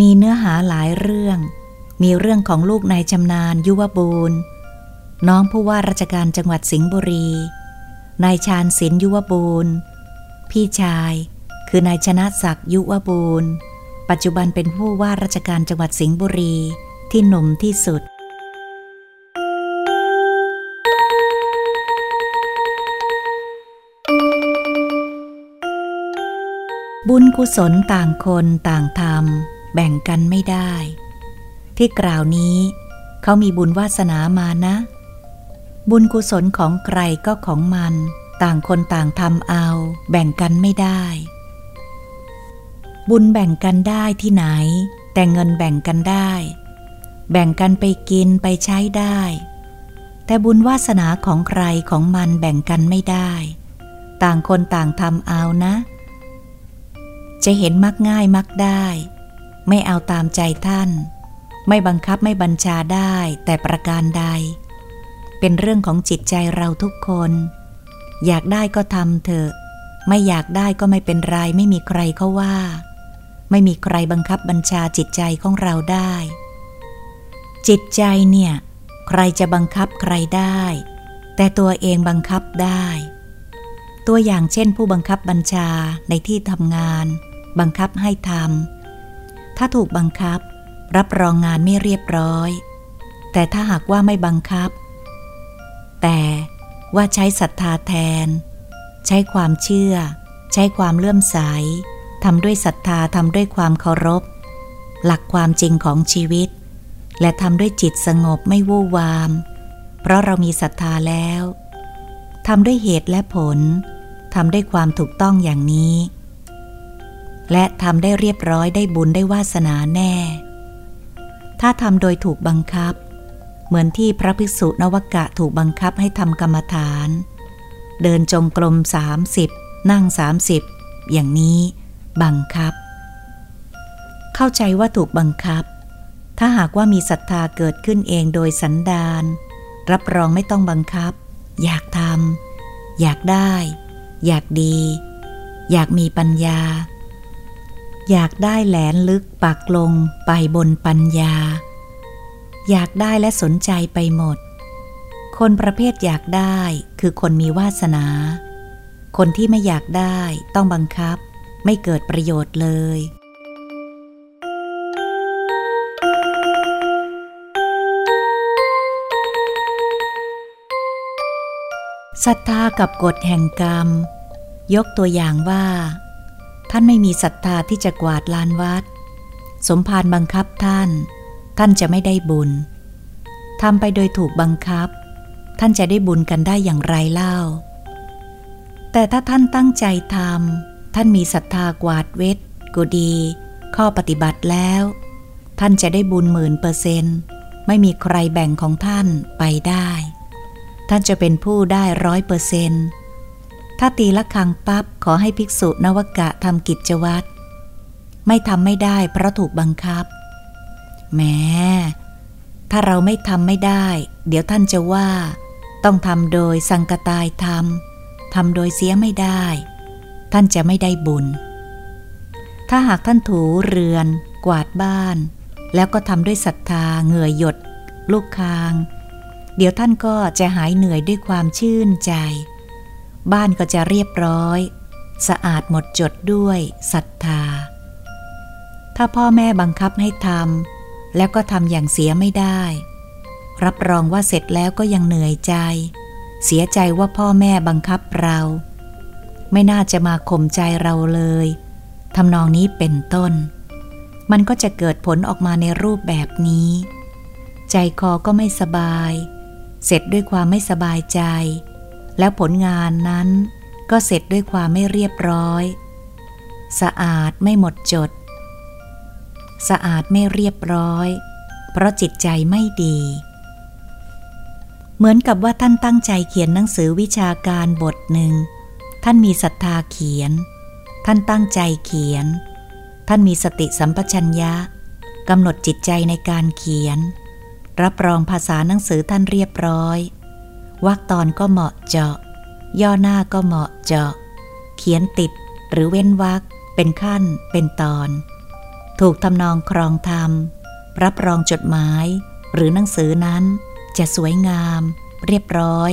มีเนื้อหาหลายเรื่อง มีเรื่องของลูกนายชำนาญยุวบูรณ์ น้องผู้ว่าราชการจังหวัดสิงห์บุรี นายชาญศิลยุวบูรณ์พี่ชาย คือนายชนะศักดิ์ยุวบูรณ์ปัจจุบันเป็นผู้ว่าราชการจังหวัดสิงห์บุรีที่หนุ่มที่สุด บุญกุศลต่างคนต่างทำแบ่งกันไม่ได้ ที่กล่าวนี้ เขามีบุญวาสนามานะ บุญกุศลของใครก็ของมัน ต่างคนต่างทำเอา แบ่งกันไม่ได้ บุญแบ่งกันได้ที่ไหน แต่เงินแบ่งกันได้ แบ่งกันไปกินไปใช้ได้ แต่บุญวาสนาของใครของมันแบ่งกันไม่ได้ ต่างคนต่างทำเอานะ จะเห็นมักง่ายมักได้ ไม่เอาตามใจท่าน ไม่บังคับไม่บัญชาได้แต่ประการใด เป็นเรื่องของจิตใจเราทุกคน อยากได้ก็ทำเถอะ ไม่อยากได้ก็ไม่เป็นไร ไม่มีใครเขาว่า ไม่มีใครบังคับบัญชาจิตใจของเราได้ จิตใจเนี่ย ใครจะบังคับใครได้ แต่ตัวเองบังคับได้ ตัวอย่างเช่นผู้บังคับบัญชาในที่ทำงาน บังคับให้ทำถ้าถูกบังคับ รับรองงานไม่เรียบร้อย แต่ถ้าหากว่าไม่บังคับ แต่ว่าใช้ศรัทธาแทน ใช้ความเชื่อ ใช้ความเลื่อมใสทำด้วยศรัทธาทำด้วยความเคารพ หลักความจริงของชีวิต และทำด้วยจิตสงบไม่วู่วาม เพราะเรามีศรัทธาแล้วทำด้วยเหตุและผลทำด้วยความถูกต้องอย่างนี้ และทำได้เรียบร้อยได้บุญได้วาสนาแน่ ถ้าทำโดยถูกบังคับ เหมือนที่พระภิกษุนวกะถูกบังคับให้ทำกรรมฐาน เดินจงกรมสามสิบนั่งสามสิบอย่างนี้ บังคับ เข้าใจว่าถูกบังคับ ถ้าหากว่ามีศรัทธาเกิดขึ้นเองโดยสันดานรับรองไม่ต้องบังคับ อยากทำอยากได้ อยากดี อยากมีปัญญา อยากได้แหลนลึกปักลงไปบนปัญญา อยากได้และสนใจไปหมด คนประเภทอยากได้คือคนมีวาสนา คนที่ไม่อยากได้ต้องบังคับ ไม่เกิดประโยชน์เลยศรัทธากับกฎแห่งกรรม ยกตัวอย่างว่า ท่านไม่มีศรัทธาที่จะกวาดลานวัด สมภารบังคับท่าน ท่านจะไม่ได้บุญทำไปโดยถูกบังคับ ท่านจะได้บุญกันได้อย่างไรเล่า แต่ถ้าท่านตั้งใจทำท่านมีศรัทธากวาดเวทก็ดี ข้อปฏิบัติแล้ว ท่านจะได้บุญหมื่นเปอร์เซนต์ไม่มีใครแบ่งของท่านไปได้ ท่านจะเป็นผู้ได้ร้อยเปอร์เซนต์ถ้าตีละครังปั๊บขอให้ภิกษุนวกะทำกิจวัตรไม่ทำไม่ได้เพราะถูกบังคับ แม้ถ้าเราไม่ทำไม่ได้ เดี๋ยวท่านจะว่า ต้องทำโดยสังกตายทำทำโดยเสียไม่ได้ ท่านจะไม่ได้บุญ ถ้าหากท่านถูเรือน กวาดบ้าน แล้วก็ทำด้วยศรัทธาเหงื่อหยด ลูกคาง เดี๋ยวท่านก็จะหายเหนื่อยด้วยความชื่นใจ บ้านก็จะเรียบร้อย สะอาดหมดจดด้วยศรัทธา ถ้าพ่อแม่บังคับให้ทำ แล้วก็ทำอย่างเสียไม่ได้ รับรองว่าเสร็จแล้วก็ยังเหนื่อยใจ เสียใจว่าพ่อแม่บังคับเรา ไม่น่าจะมาข่มใจเราเลยทำนองนี้เป็นต้น มันก็จะเกิดผลออกมาในรูปแบบนี้ ใจคอก็ไม่สบาย เสร็จด้วยความไม่สบายใจ แล้วผลงานนั้นก็เสร็จด้วยความไม่เรียบร้อย สะอาดไม่หมดจด สะอาดไม่เรียบร้อย เพราะจิตใจไม่ดี เหมือนกับว่าท่านตั้งใจเขียนหนังสือวิชาการบทหนึ่ง ท่านมีศรัทธาเขียน ท่านตั้งใจเขียน ท่านมีสติสัมปชัญญะกำหนดจิตใจในการเขียน รับรองภาษาหนังสือท่านเรียบร้อยวรรคตอนก็เหมาะเจาะ ย่อหน้าก็เหมาะเจาะ เขียนติดหรือเว้นวรรคเป็นขั้นเป็นตอน ถูกทำนองครองธรรม รับรองจดหมายหรือหนังสือนั้นจะสวยงาม เรียบร้อย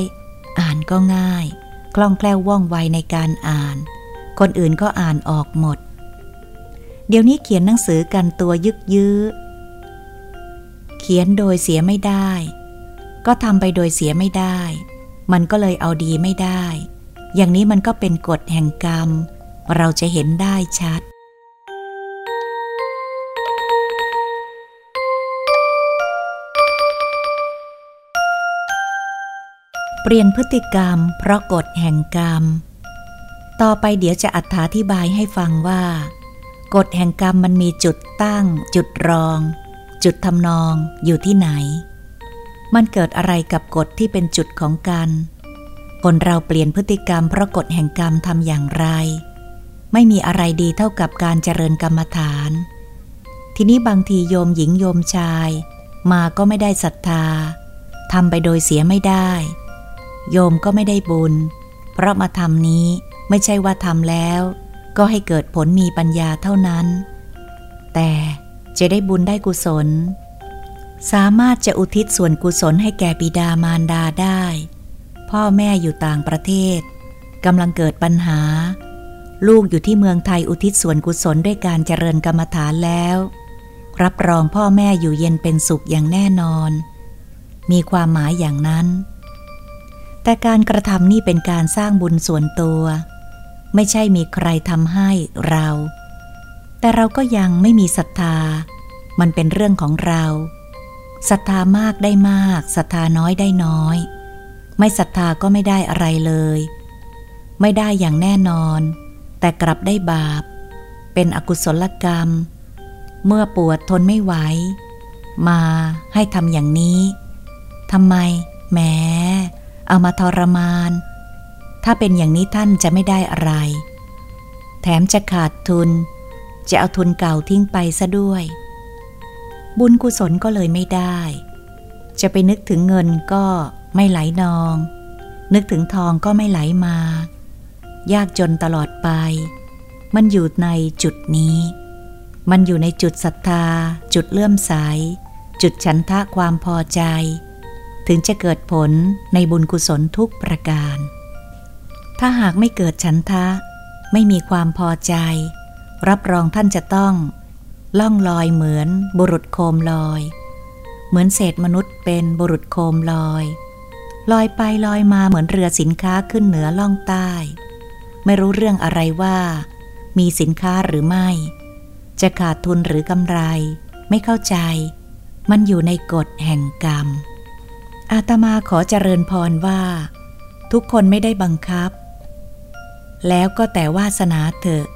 อ่านก็ง่าย คล่องแคล่วว่องไวในการอ่าน คนอื่นก็อ่านออกหมด เดี๋ยวนี้เขียนหนังสือกันตัวยึกยื้อ เขียนโดยเสียไม่ได้ ก็ทำไปโดยเสียไม่ได้ มันก็เลยเอาดีไม่ได้ อย่างนี้มันก็เป็นกฎแห่งกรรม เราจะเห็นได้ชัด เปลี่ยนพฤติกรรม เพราะกฎแห่งกรรม ต่อไปเดี๋ยวจะอธิบายให้ฟังว่า กฎแห่งกรรมมันมีจุดตั้ง จุดรอง จุดทำนองอยู่ที่ไหน มันเกิดอะไรกับกฎที่เป็นจุดของกันคนเราเปลี่ยนพฤติกรรมเพราะกฎแห่งกรรมทำอย่างไร ไม่มีอะไรดีเท่ากับการเจริญกรรมฐาน ทีนี้บางทีโยมหญิงโยมชาย มาก็ไม่ได้ศรัทธาทำไปโดยเสียไม่ได้ โยมก็ไม่ได้บุญ เพราะมาทำนี้ไม่ใช่ว่าทำแล้ว ก็ให้เกิดผลมีปัญญาเท่านั้น แต่จะได้บุญได้กุศล สามารถจะอุทิศส่วนกุศลให้แก่บิดามารดาได้ พ่อแม่อยู่ต่างประเทศกำลังเกิดปัญหา ลูกอยู่ที่เมืองไทยอุทิศส่วนกุศลด้วยการเจริญกรรมฐานแล้ว รับรองพ่อแม่อยู่เย็นเป็นสุขอย่างแน่นอน มีความหมายอย่างนั้น แต่การกระทำนี่เป็นการสร้างบุญส่วนตัว ไม่ใช่มีใครทำให้เรา แต่เราก็ยังไม่มีศรัทธา มันเป็นเรื่องของเราศรัทธามากได้มากศรัทธาน้อยได้น้อย ไม่ศรัทธาก็ไม่ได้อะไรเลย ไม่ได้อย่างแน่นอน แต่กลับได้บาป เป็นอกุศลกรรม เมื่อปวดทนไม่ไหว มาให้ทำอย่างนี้ทำไมแหม เอามาทรมาน ถ้าเป็นอย่างนี้ท่านจะไม่ได้อะไร แถมจะขาดทุน จะเอาทุนเก่าทิ้งไปซะด้วย บุญกุศลก็เลยไม่ได้ จะไปนึกถึงเงินก็ไม่ไหลนอง นึกถึงทองก็ไม่ไหลมา ยากจนตลอดไป มันอยู่ในจุดนี้ มันอยู่ในจุดศรัทธา จุดเลื่อมใส จุดฉันทะความพอใจ ถึงจะเกิดผลในบุญกุศลทุกประการ ถ้าหากไม่เกิดฉันทะ ไม่มีความพอใจ รับรองท่านจะต้อง ล่องลอยเหมือนบุรุษโคมลอย เหมือนเศษมนุษย์เป็นบุรุษโคมลอย ลอยไปลอยมาเหมือนเรือสินค้าขึ้นเหนือล่องใต้ ไม่รู้เรื่องอะไรว่า มีสินค้าหรือไม่ จะขาดทุนหรือกำไร ไม่เข้าใจ มันอยู่ในกฎแห่งกรรม อาตมาขอเจริญพรว่า ทุกคนไม่ได้บังคับ แล้วก็แต่วาสนาเถอะ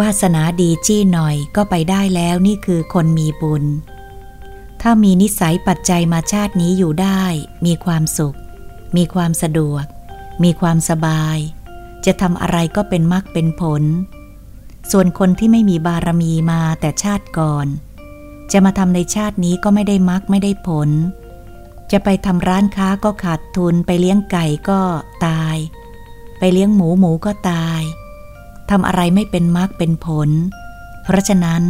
วาสนาดีจี้หน่อยก็ไปได้แล้วนี่คือคนมีบุญ ถ้ามีนิสัยปัจจัยมาชาตินี้อยู่ได้ มีความสุข มีความสะดวก มีความสบาย จะทำอะไรก็เป็นมรรคเป็นผล ส่วนคนที่ไม่มีบารมีมาแต่ชาติก่อน จะมาทำในชาตินี้ก็ไม่ได้มรรคไม่ได้ผล จะไปทำร้านค้าก็ขาดทุน ไปเลี้ยงไก่ก็ตาย ไปเลี้ยงหมูหมูก็ตายทำอะไรไม่เป็นมรรคเป็นผล เพราะฉะนั้น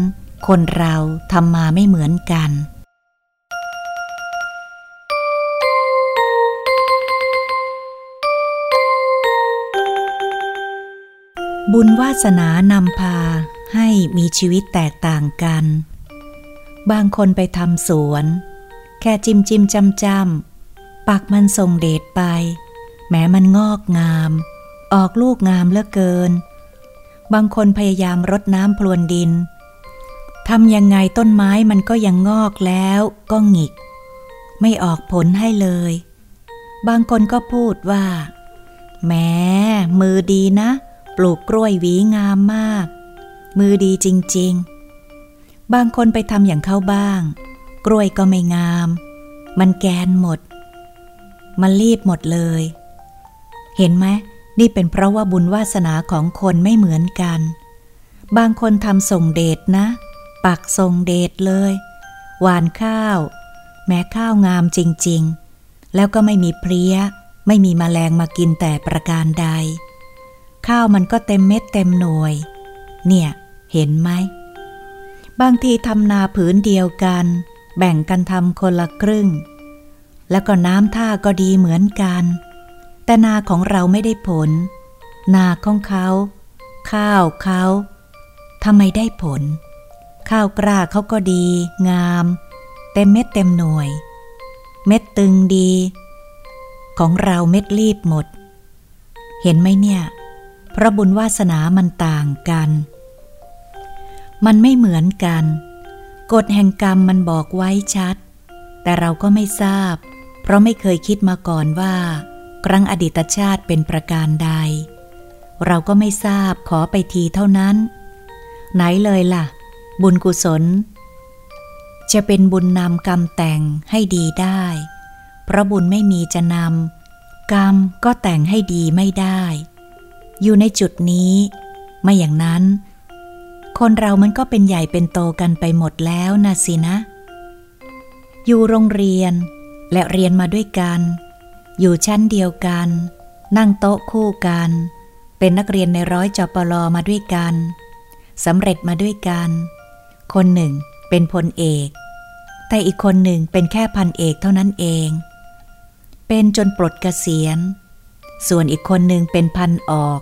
คนเราทำมาไม่เหมือนกัน บุญวาสนานำพาให้มีชีวิตแตกต่างกัน บางคนไปทำสวน แค่จิมจิมจำจำปักมันส่งเดชไป แม้มันงอกงาม ออกลูกงามเลือเกิน บางคนพยายามรดน้ำพรวนดินทำยังไงต้นไม้มันก็ยังงอกแล้วก็หงิก ไม่ออกผลให้เลย บางคนก็พูดว่า แม้มือดีนะ ปลูกกล้วยหวีงามมาก มือดีจริง ๆ บางคนไปทำอย่างเขาบ้าง กล้วยก็ไม่งาม มันแกนหมด มันรีบหมดเลย เห็นไหมนี่เป็นเพราะว่าบุญวาสนาของคนไม่เหมือนกัน บางคนทำส่งเดชนะ ปักส่งเดชเลย หวานข้าว แม้ข้าวงามจริง ๆ แล้วก็ไม่มีเพลี้ย ไม่มีมแมลงมากินแต่ประการใด ข้าวมันก็เต็มเม็ดเต็มหน่วย เนี่ย เห็นไหม บางทีทำนาผืนเดียวกัน แบ่งกันทำคนละครึ่ง แล้วก็น้ำท่าก็ดีเหมือนกัน แต่นาของเราไม่ได้ผล นาของเขา ข้าวเขาทำไมได้ผล ข้าวกล้าเขาก็ดี งาม เต็มเม็ดเต็มหน่วย เม็ดตึงดี ของเราเม็ดรีบหมด เห็นไหมเนี่ยพระบุญวาสนามันต่างกัน มันไม่เหมือนกัน กฎแห่งกรรมมันบอกไว้ชัด แต่เราก็ไม่ทราบ เพราะไม่เคยคิดมาก่อนว่า ครั้งอดีตชาติเป็นประการใด เราก็ไม่ทราบขอไปทีเท่านั้น ไหนเลยล่ะ บุญกุศล จะเป็นบุญนำกรรมแต่งให้ดีได้ เพราะบุญไม่มีจะนำกรรมก็แต่งให้ดีไม่ได้ อยู่ในจุดนี้ ไม่อย่างนั้น คนเรามันก็เป็นใหญ่เป็นโตกันไปหมดแล้วนะสินะ อยู่โรงเรียน และเรียนมาด้วยกัน อยู่ชั้นเดียวกัน นั่งโต๊ะคู่กัน เป็นนักเรียนในร้อยจปลมาด้วยกันสำเร็จมาด้วยกัน คนหนึ่งเป็นพลเอก แต่อีกคนหนึ่งเป็นแค่พันเอกเท่านั้นเอง เป็นจนปลดเกษียณ ส่วนอีกคนหนึ่งเป็นพันออก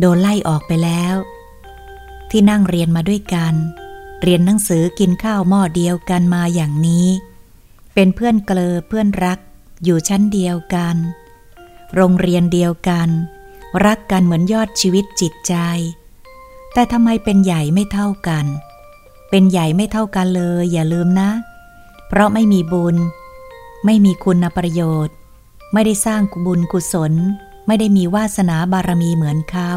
โดนไล่ออกไปแล้ว ที่นั่งเรียนมาด้วยกัน เรียนหนังสือกินข้าวหม้อเดียวกันมาอย่างนี้ เป็นเพื่อนเกลอเพื่อนรัก อยู่ชั้นเดียวกัน โรงเรียนเดียวกัน รักกันเหมือนยอดชีวิตจิตใจ แต่ทำไมเป็นใหญ่ไม่เท่ากัน เป็นใหญ่ไม่เท่ากันเลยอย่าลืมนะ เพราะไม่มีบุญ ไม่มีคุณประโยชน์ ไม่ได้สร้างบุญกุศล ไม่ได้มีวาสนาบารมีเหมือนเขา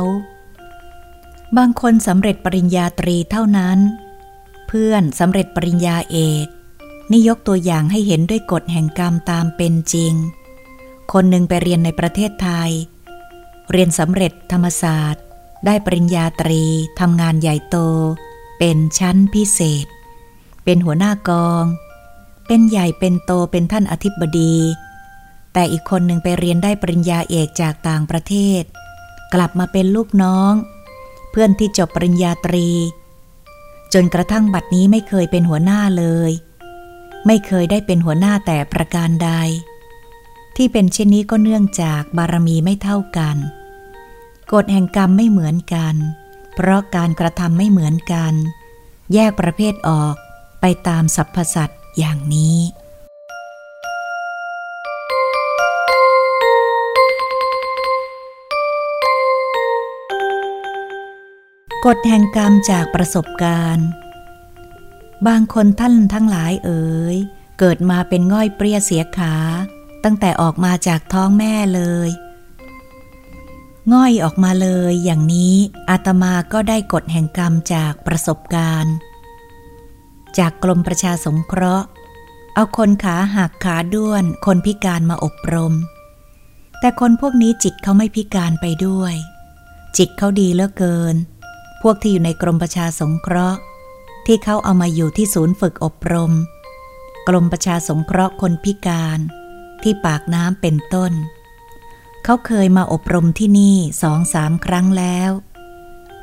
บางคนสำเร็จปริญญาตรีเท่านั้น เพื่อนสำเร็จปริญญาเอกนี่ยกตัวอย่างให้เห็นด้วยกฎแห่งกรรมตามเป็นจริง คนหนึ่งไปเรียนในประเทศไทย เรียนสำเร็จธรรมศาสตร์ ได้ปริญญาตรีทำงานใหญ่โต เป็นชั้นพิเศษ เป็นหัวหน้ากอง เป็นใหญ่เป็นโตเป็นท่านอธิบดี แต่อีกคนหนึ่งไปเรียนได้ปริญญาเอกจากต่างประเทศ กลับมาเป็นลูกน้อง เพื่อนที่จบปริญญาตรี จนกระทั่งบัดนี้ไม่เคยเป็นหัวหน้าเลย ไม่เคยได้เป็นหัวหน้าแต่ประการใด ที่เป็นเช่นนี้ก็เนื่องจากบารมีไม่เท่ากันกฎแห่งกรรมไม่เหมือนกัน เพราะการกระทำไม่เหมือนกัน แยกประเภทออกไปตามสรรพสัตว์อย่างนี้ กฎแห่งกรรมจากประสบการณ์ บางคนท่านทั้งหลายเอ๋ย เกิดมาเป็นง่อยเปรี้ยเสียขา ตั้งแต่ออกมาจากท้องแม่เลย ง่อยออกมาเลยอย่างนี้อาตมาก็ได้กฎแห่งกรรมจากประสบการณ์ จากกรมประชาสงเคราะห์ เอาคนขาหักขาด้วน คนพิการมาอบรม แต่คนพวกนี้จิตเขาไม่พิการไปด้วย จิตเขาดีเหลือเกิน พวกที่อยู่ในกรมประชาสงเคราะห์ ที่เขาเอามาอยู่ที่ศูนย์ฝึกอบรม กรมประชาสงเคราะห์คนพิการ ที่ปากน้ำเป็นต้น เขาเคยมาอบรมที่นี่สองสามครั้งแล้ว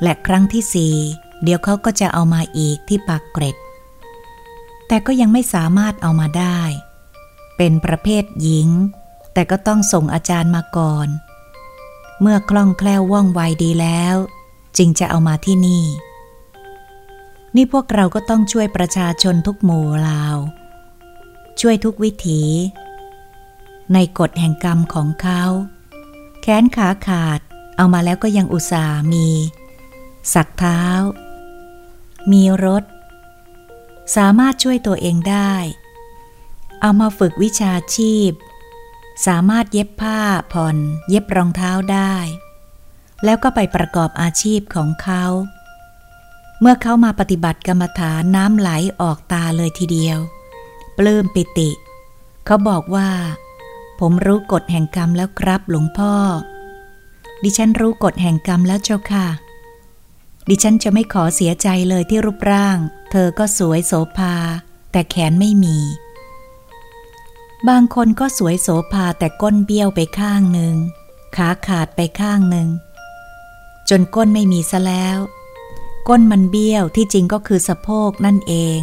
และครั้งที่สี่เดี๋ยวเขาก็จะเอามาอีกที่ปากเกร็ด แต่ก็ยังไม่สามารถเอามาได้ เป็นประเภทหญิง แต่ก็ต้องส่งอาจารย์มาก่อน เมื่อคล่องแคล่วว่องไวดีแล้ว จึงจะเอามาที่นี่ นี่พวกเราก็ต้องช่วยประชาชนทุกหมู่ลาวช่วยทุกวิถี ในกฎแห่งกรรมของเขา แขนขาขาดเอามาแล้วก็ยังอุตส่ามี สักเท้า มีรถ สามารถช่วยตัวเองได้ เอามาฝึกวิชาชีพ สามารถเย็บผ้าผ่อน เย็บรองเท้าได้ แล้วก็ไปประกอบอาชีพของเขา เมื่อเขามาปฏิบัติกรรมฐานน้ำไหลออกตาเลยทีเดียว ปลื้มปิติ เขาบอกว่า ผมรู้กฎแห่งกรรมแล้วครับหลวงพ่อ ดิฉันรู้กฎแห่งกรรมแล้วเจ้าค่ะ ดิฉันจะไม่ขอเสียใจเลยที่รูปร่าง เธอก็สวยโสภา แต่แขนไม่มี บางคนก็สวยโสภาแต่ก้นเบี้ยวไปข้างหนึ่งขาขาดไปข้างหนึ่ง จนก้นไม่มีซะแล้ว ก้นมันเบี้ยวที่จริงก็คือสะโพกนั่นเอง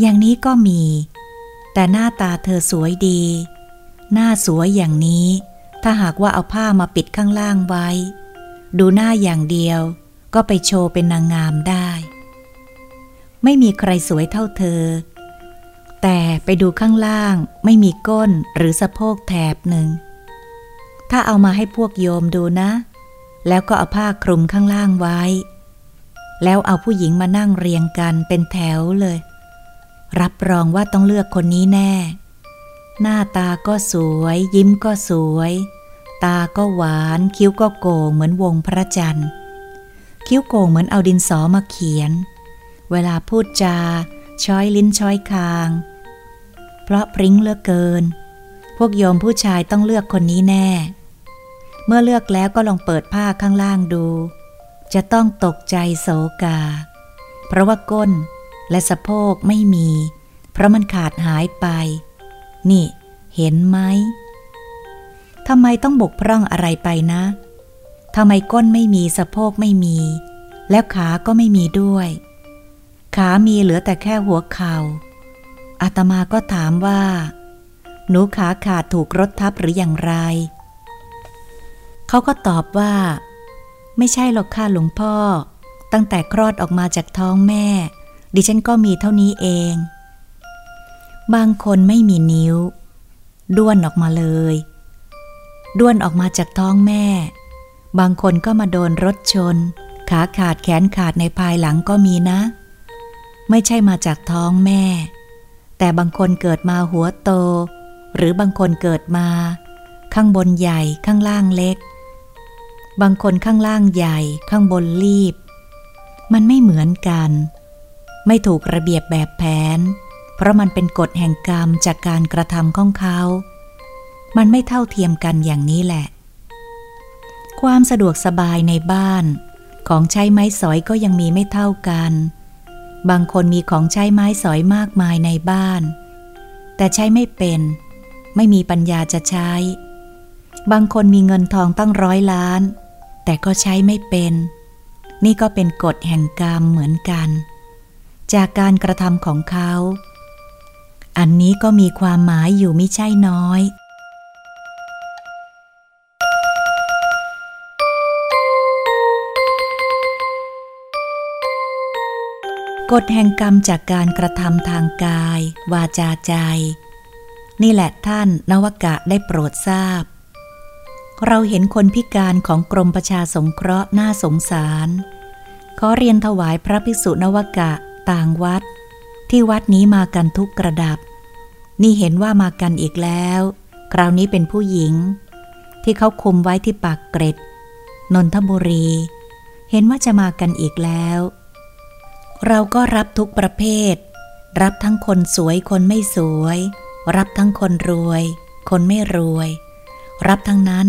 อย่างนี้ก็มี แต่หน้าตาเธอสวยดี หน้าสวยอย่างนี้ ถ้าหากว่าเอาผ้ามาปิดข้างล่างไว้ ดูหน้าอย่างเดียว ก็ไปโชว์เป็นนางงามได้ ไม่มีใครสวยเท่าเธอ แต่ไปดูข้างล่างไม่มีก้นหรือสะโพกแถบหนึ่งถ้าเอามาให้พวกโยมดูนะ แล้วก็เอาผ้าคลุมข้างล่างไว้ แล้วเอาผู้หญิงมานั่งเรียงกันเป็นแถวเลย รับรองว่าต้องเลือกคนนี้แน่ หน้าตาก็สวย ยิ้มก็สวย ตาก็หวาน คิ้วก็โก่งเหมือนวงพระจันทร์ คิ้วโก่งเหมือนเอาดินสอมาเขียน เวลาพูดจา ช้อยลิ้นช้อยคาง เพราะพริ้งเลือกเกิน พวกโยมผู้ชายต้องเลือกคนนี้แน่ เมื่อเลือกแล้วก็ลองเปิดผ้าข้างล่างดู จะต้องตกใจโศกา เพราะว่าก้นและสะโพกไม่มี เพราะมันขาดหายไป นี่ เห็นไหมทำไมต้องบกพร่องอะไรไปนะทำไมก้นไม่มีสะโพกไม่มี แล้วขาก็ไม่มีด้วย ขามีเหลือแต่แค่หัวเขา่าอาตมาก็ถามว่า หนูขาขาดถูกรถทับหรืออย่างไร เขาก็ตอบว่า ไม่ใช่หรอกค่ะหลวงพ่อ ตั้งแต่คลอดออกมาจากท้องแม่ ดิฉันก็มีเท่านี้เอง บางคนไม่มีนิ้ว ด้วนออกมาเลย ด้วนออกมาจากท้องแม่ บางคนก็มาโดนรถชน ขาขาดแขนขาดในภายหลังก็มีนะ ไม่ใช่มาจากท้องแม่ แต่บางคนเกิดมาหัวโต หรือบางคนเกิดมาข้างบนใหญ่ข้างล่างเล็ก บางคนข้างล่างใหญ่ ข้างบนรีบ มันไม่เหมือนกัน ไม่ถูกระเบียบแบบแผน เพราะมันเป็นกฎแห่งกรรมจากการกระทำของเขา มันไม่เท่าเทียมกันอย่างนี้แหละ ความสะดวกสบายในบ้าน ของใช้ไม้สอยก็ยังมีไม่เท่ากัน บางคนมีของใช้ไม้สอยมากมายในบ้าน แต่ใช้ไม่เป็น ไม่มีปัญญาจะใช้บางคนมีเงินทองตั้งร้อยล้าน แต่ก็ใช้ไม่เป็น นี่ก็เป็นกฎแห่งกรรมเหมือนกัน จากการกระทำของเขา อันนี้ก็มีความหมายอยู่ไม่ใช่น้อยกฎแห่งกรรมจากการกระทำทางกาย วาจาใจ นี่แหละท่านนวกะได้โปรดทราบ เราเห็นคนพิการของกรมประชาสงเคราะห์น่าสงสาร ขอเรียนถวายพระภิกษุนวกะต่างวัด ที่วัดนี้มากันทุกกระดับ นี่เห็นว่ามากันอีกแล้ว คราวนี้เป็นผู้หญิง ที่เขาคุมไว้ที่ปากเกร็ด นนทบุรี เห็นว่าจะมากันอีกแล้ว เราก็รับทุกประเภท รับทั้งคนสวยคนไม่สวย รับทั้งคนรวย คนไม่รวย รับทั้งนั้น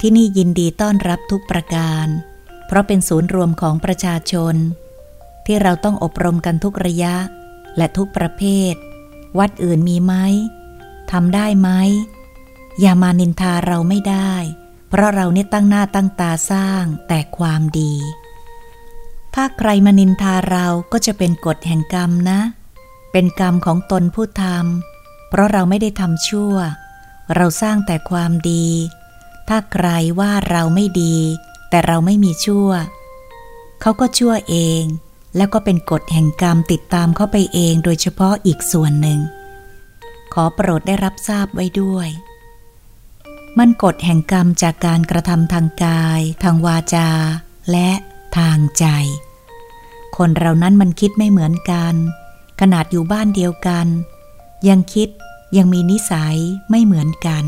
ที่นี่ยินดีต้อนรับทุกประการ เพราะเป็นศูนย์รวมของประชาชน ที่เราต้องอบรมกันทุกระยะ และทุกประเภท วัดอื่นมีไหมทำได้ไหมอย่ามานินทาเราไม่ได้ เพราะเราเนี่ยตั้งหน้าตั้งตาสร้างแต่ความดี ถ้าใครมานินทาเราก็จะเป็นกฎแห่งกรรมนะ เป็นกรรมของตนผู้ทำเพราะเราไม่ได้ทำชั่ว เราสร้างแต่ความดี ถ้าใครว่าเราไม่ดี แต่เราไม่มีชั่ว เขาก็ชั่วเอง แล้วก็เป็นกฎแห่งกรรมติดตามเข้าไปเองโดยเฉพาะอีกส่วนหนึ่ง ขอโปรดได้รับทราบไว้ด้วย มันกฎแห่งกรรมจากการกระทำทางกาย ทางวาจา และทางใจ คนเรานั้นมันคิดไม่เหมือนกัน ขนาดอยู่บ้านเดียวกัน ยังคิดยังมีนิสัยไม่เหมือนกัน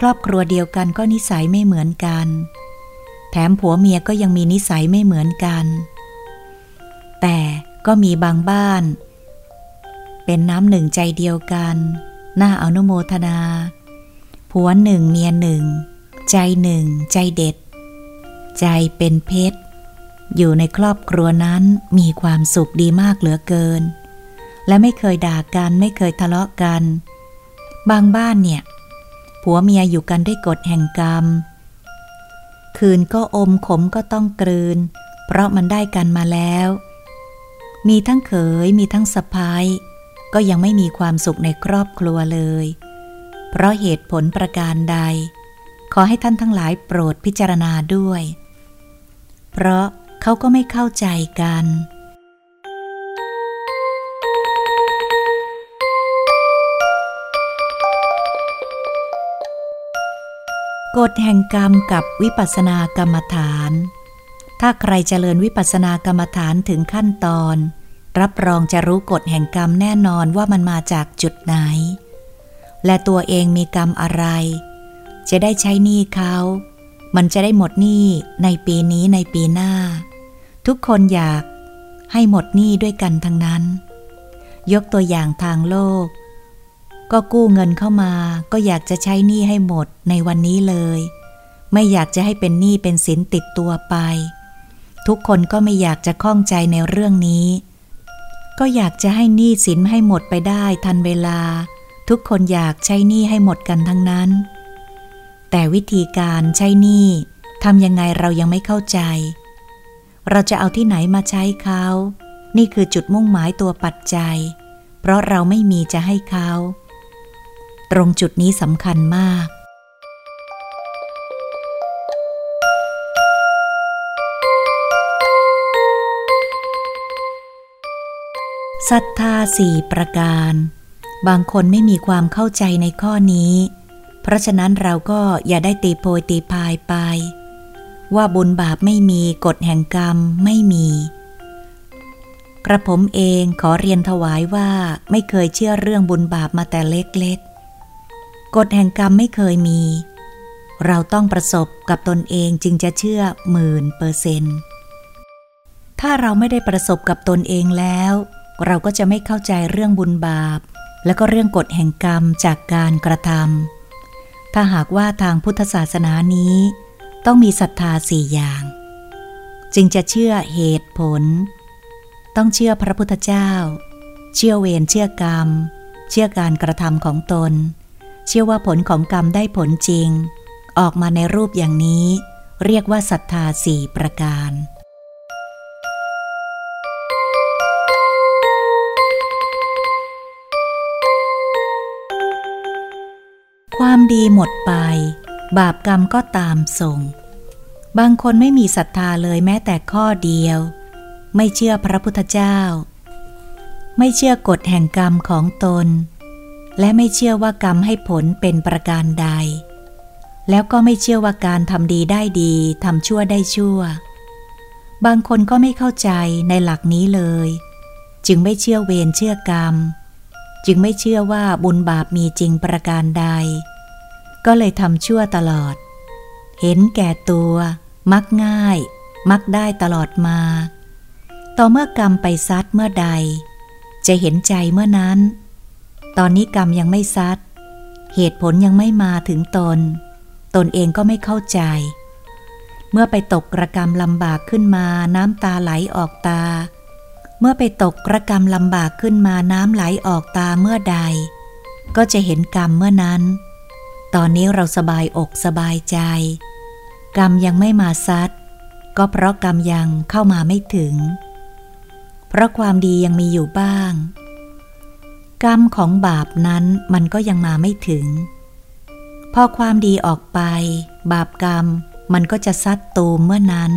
ครอบครัวเดียวกันก็นิสัยไม่เหมือนกัน แถมผัวเมียก็ยังมีนิสัยไม่เหมือนกัน แต่ก็มีบางบ้าน เป็นน้ำหนึ่งใจเดียวกันน่าอนุโมทนา ผัวหนึ่งเมียหนึ่ง ใจหนึ่ง ใจเด็ด ใจเป็นเพชร อยู่ในครอบครัวนั้นมีความสุขดีมากเหลือเกิน และไม่เคยด่ากันไม่เคยทะเลาะกัน บางบ้านเนี่ย ผัวเมียอยู่กันด้วยกฎแห่งกรรม คืนก็อมขมก็ต้องกลืน เพราะมันได้กันมาแล้ว มีทั้งเขยมีทั้งสะพ้ายก็ยังไม่มีความสุขในครอบครัวเลย เพราะเหตุผลประการใด ขอให้ท่านทั้งหลายโปรดพิจารณาด้วย เพราะเขาก็ไม่เข้าใจกัน กฎแห่งกรรมกับวิปัสสนากรรมฐาน ถ้าใครเจริญวิปัสสนากรรมฐานถึงขั้นตอน รับรองจะรู้กฎแห่งกรรมแน่นอนว่ามันมาจากจุดไหน และตัวเองมีกรรมอะไร จะได้ใช้หนี้เขา มันจะได้หมดหนี้ในปีนี้ในปีหน้า ทุกคนอยากให้หมดหนี้ด้วยกันทั้งนั้น ยกตัวอย่างทางโลก ก็กู้เงินเข้ามาก็อยากจะใช้หนี้ให้หมดในวันนี้เลย ไม่อยากจะให้เป็นหนี้เป็นสินติดตัวไป ทุกคนก็ไม่อยากจะข้องใจในเรื่องนี้ ก็อยากจะให้หนี้สินให้หมดไปได้ทันเวลา ทุกคนอยากใช้หนี้ให้หมดกันทั้งนั้น แต่วิธีการใช้หนี้ทำยังไงเรายังไม่เข้าใจ เราจะเอาที่ไหนมาใช้เขา นี่คือจุดมุ่งหมายตัวปัจจัย เพราะเราไม่มีจะให้เขา ตรงจุดนี้สำคัญมาก ศรัทธาสี่ประการ บางคนไม่มีความเข้าใจในข้อนี้ เพราะฉะนั้นเราก็อย่าได้ตีโพยตีพายไป ว่าบุญบาปไม่มีกฎแห่งกรรมไม่มีกระผมเองขอเรียนถวายว่าไม่เคยเชื่อเรื่องบุญบาปมาแต่เล็ก กฎแห่งกรรมไม่เคยมี เราต้องประสบกับตนเองจึงจะเชื่อหมื่นเปอร์เซนต์ถ้าเราไม่ได้ประสบกับตนเองแล้ว เราก็จะไม่เข้าใจเรื่องบุญบาป และก็เรื่องกฎแห่งกรรมจากการกระทำถ้าหากว่าทางพุทธศาสนานี้ ต้องมีศรัทธาสี่อย่าง จึงจะเชื่อเหตุผล ต้องเชื่อพระพุทธเจ้า เชื่อเวรเชื่อกรรม เชื่อการกระทำของตน เชื่อว่าผลของกรรมได้ผลจริง ออกมาในรูปอย่างนี้ เรียกว่าศรัทธาสี่ประการ ความดีหมดไป บาปกรรมก็ตามส่ง บางคนไม่มีศรัทธาเลยแม้แต่ข้อเดียว ไม่เชื่อพระพุทธเจ้า ไม่เชื่อกฎแห่งกรรมของตน และไม่เชื่อว่ากรรมให้ผลเป็นประการใด แล้วก็ไม่เชื่อว่าการทำดีได้ดีทำชั่วได้ชั่ว บางคนก็ไม่เข้าใจในหลักนี้เลย จึงไม่เชื่อเวรเชื่อกรรม จึงไม่เชื่อว่าบุญบาปมีจริงประการใด ก็เลยทำชั่วตลอด เห็นแก่ตัว มักง่าย มักได้ตลอดมา ต่อเมื่อกรรมไปซัดเมื่อใด จะเห็นใจเมื่อนั้น ตอนนี้กรรมยังไม่ซัด เหตุผลยังไม่มาถึงตน ตนเองก็ไม่เข้าใจ เมื่อไปตกกระกรรมลำบากขึ้นมาน้ำตาไหลออกตา เมื่อไปตกกระกรรมลำบากขึ้นมาน้ำไหลออกตาเมื่อใด ก็จะเห็นกรรมเมื่อนั้น ตอนนี้เราสบายอกสบายใจ กรรมยังไม่มาซัด ก็เพราะกรรมยังเข้ามาไม่ถึง เพราะความดียังมีอยู่บ้าง กรรมของบาปนั้นมันก็ยังมาไม่ถึง พอความดีออกไป บาปกรรมมันก็จะซัดตูมเมื่อนั้น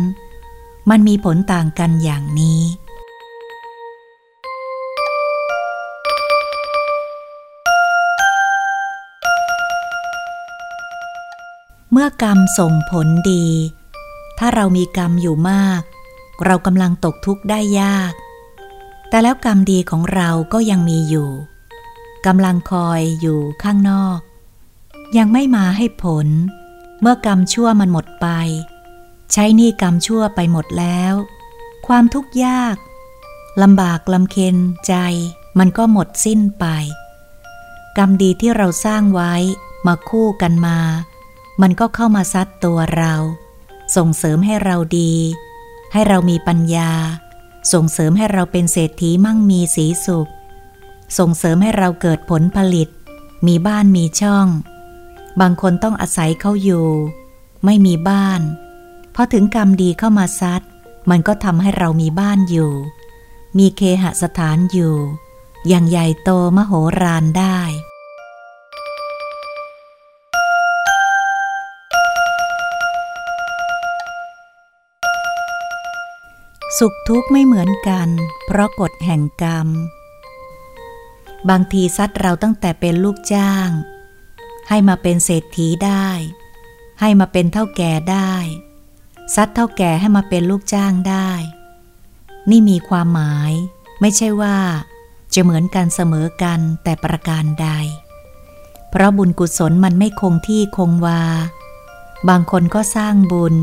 มันมีผลต่างกันอย่างนี้ เมื่อกรรมส่งผลดี ถ้าเรามีกรรมอยู่มาก เรากำลังตกทุกข์ได้ยาก แต่แล้วกรรมดีของเราก็ยังมีอยู่ กำลังคอยอยู่ข้างนอก ยังไม่มาให้ผล เมื่อกรรมชั่วมันหมดไป ใช้นี่กรรมชั่วไปหมดแล้ว ความทุกข์ยากลำบากลำเค็นใจมันก็หมดสิ้นไป กรรมดีที่เราสร้างไว้มาคู่กันมา มันก็เข้ามาซัดตัวเรา ส่งเสริมให้เราดี ให้เรามีปัญญา ส่งเสริมให้เราเป็นเศรษฐีมั่งมีสีสุข ส่งเสริมให้เราเกิดผลผลิต มีบ้านมีช่อง บางคนต้องอาศัยเขาอยู่ ไม่มีบ้านพอถึงกรรมดีเข้ามาซัด มันก็ทำให้เรามีบ้านอยู่ มีเคหสถานอยู่ อย่างใหญ่โตมโหฬารได้สุขทุกข์ไม่เหมือนกัน เพราะกฎแห่งกรรม บางทีซัดเราตั้งแต่เป็นลูกจ้าง ให้มาเป็นเศรษฐีได้ ให้มาเป็นเท่าแก่ได้ ซัดเท่าแก่ให้มาเป็นลูกจ้างได้ นี่มีความหมาย ไม่ใช่ว่า จะเหมือนกันเสมอกันแต่ประการใด เพราะบุญกุศลมันไม่คงที่คงวา บางคนก็สร้างบุญ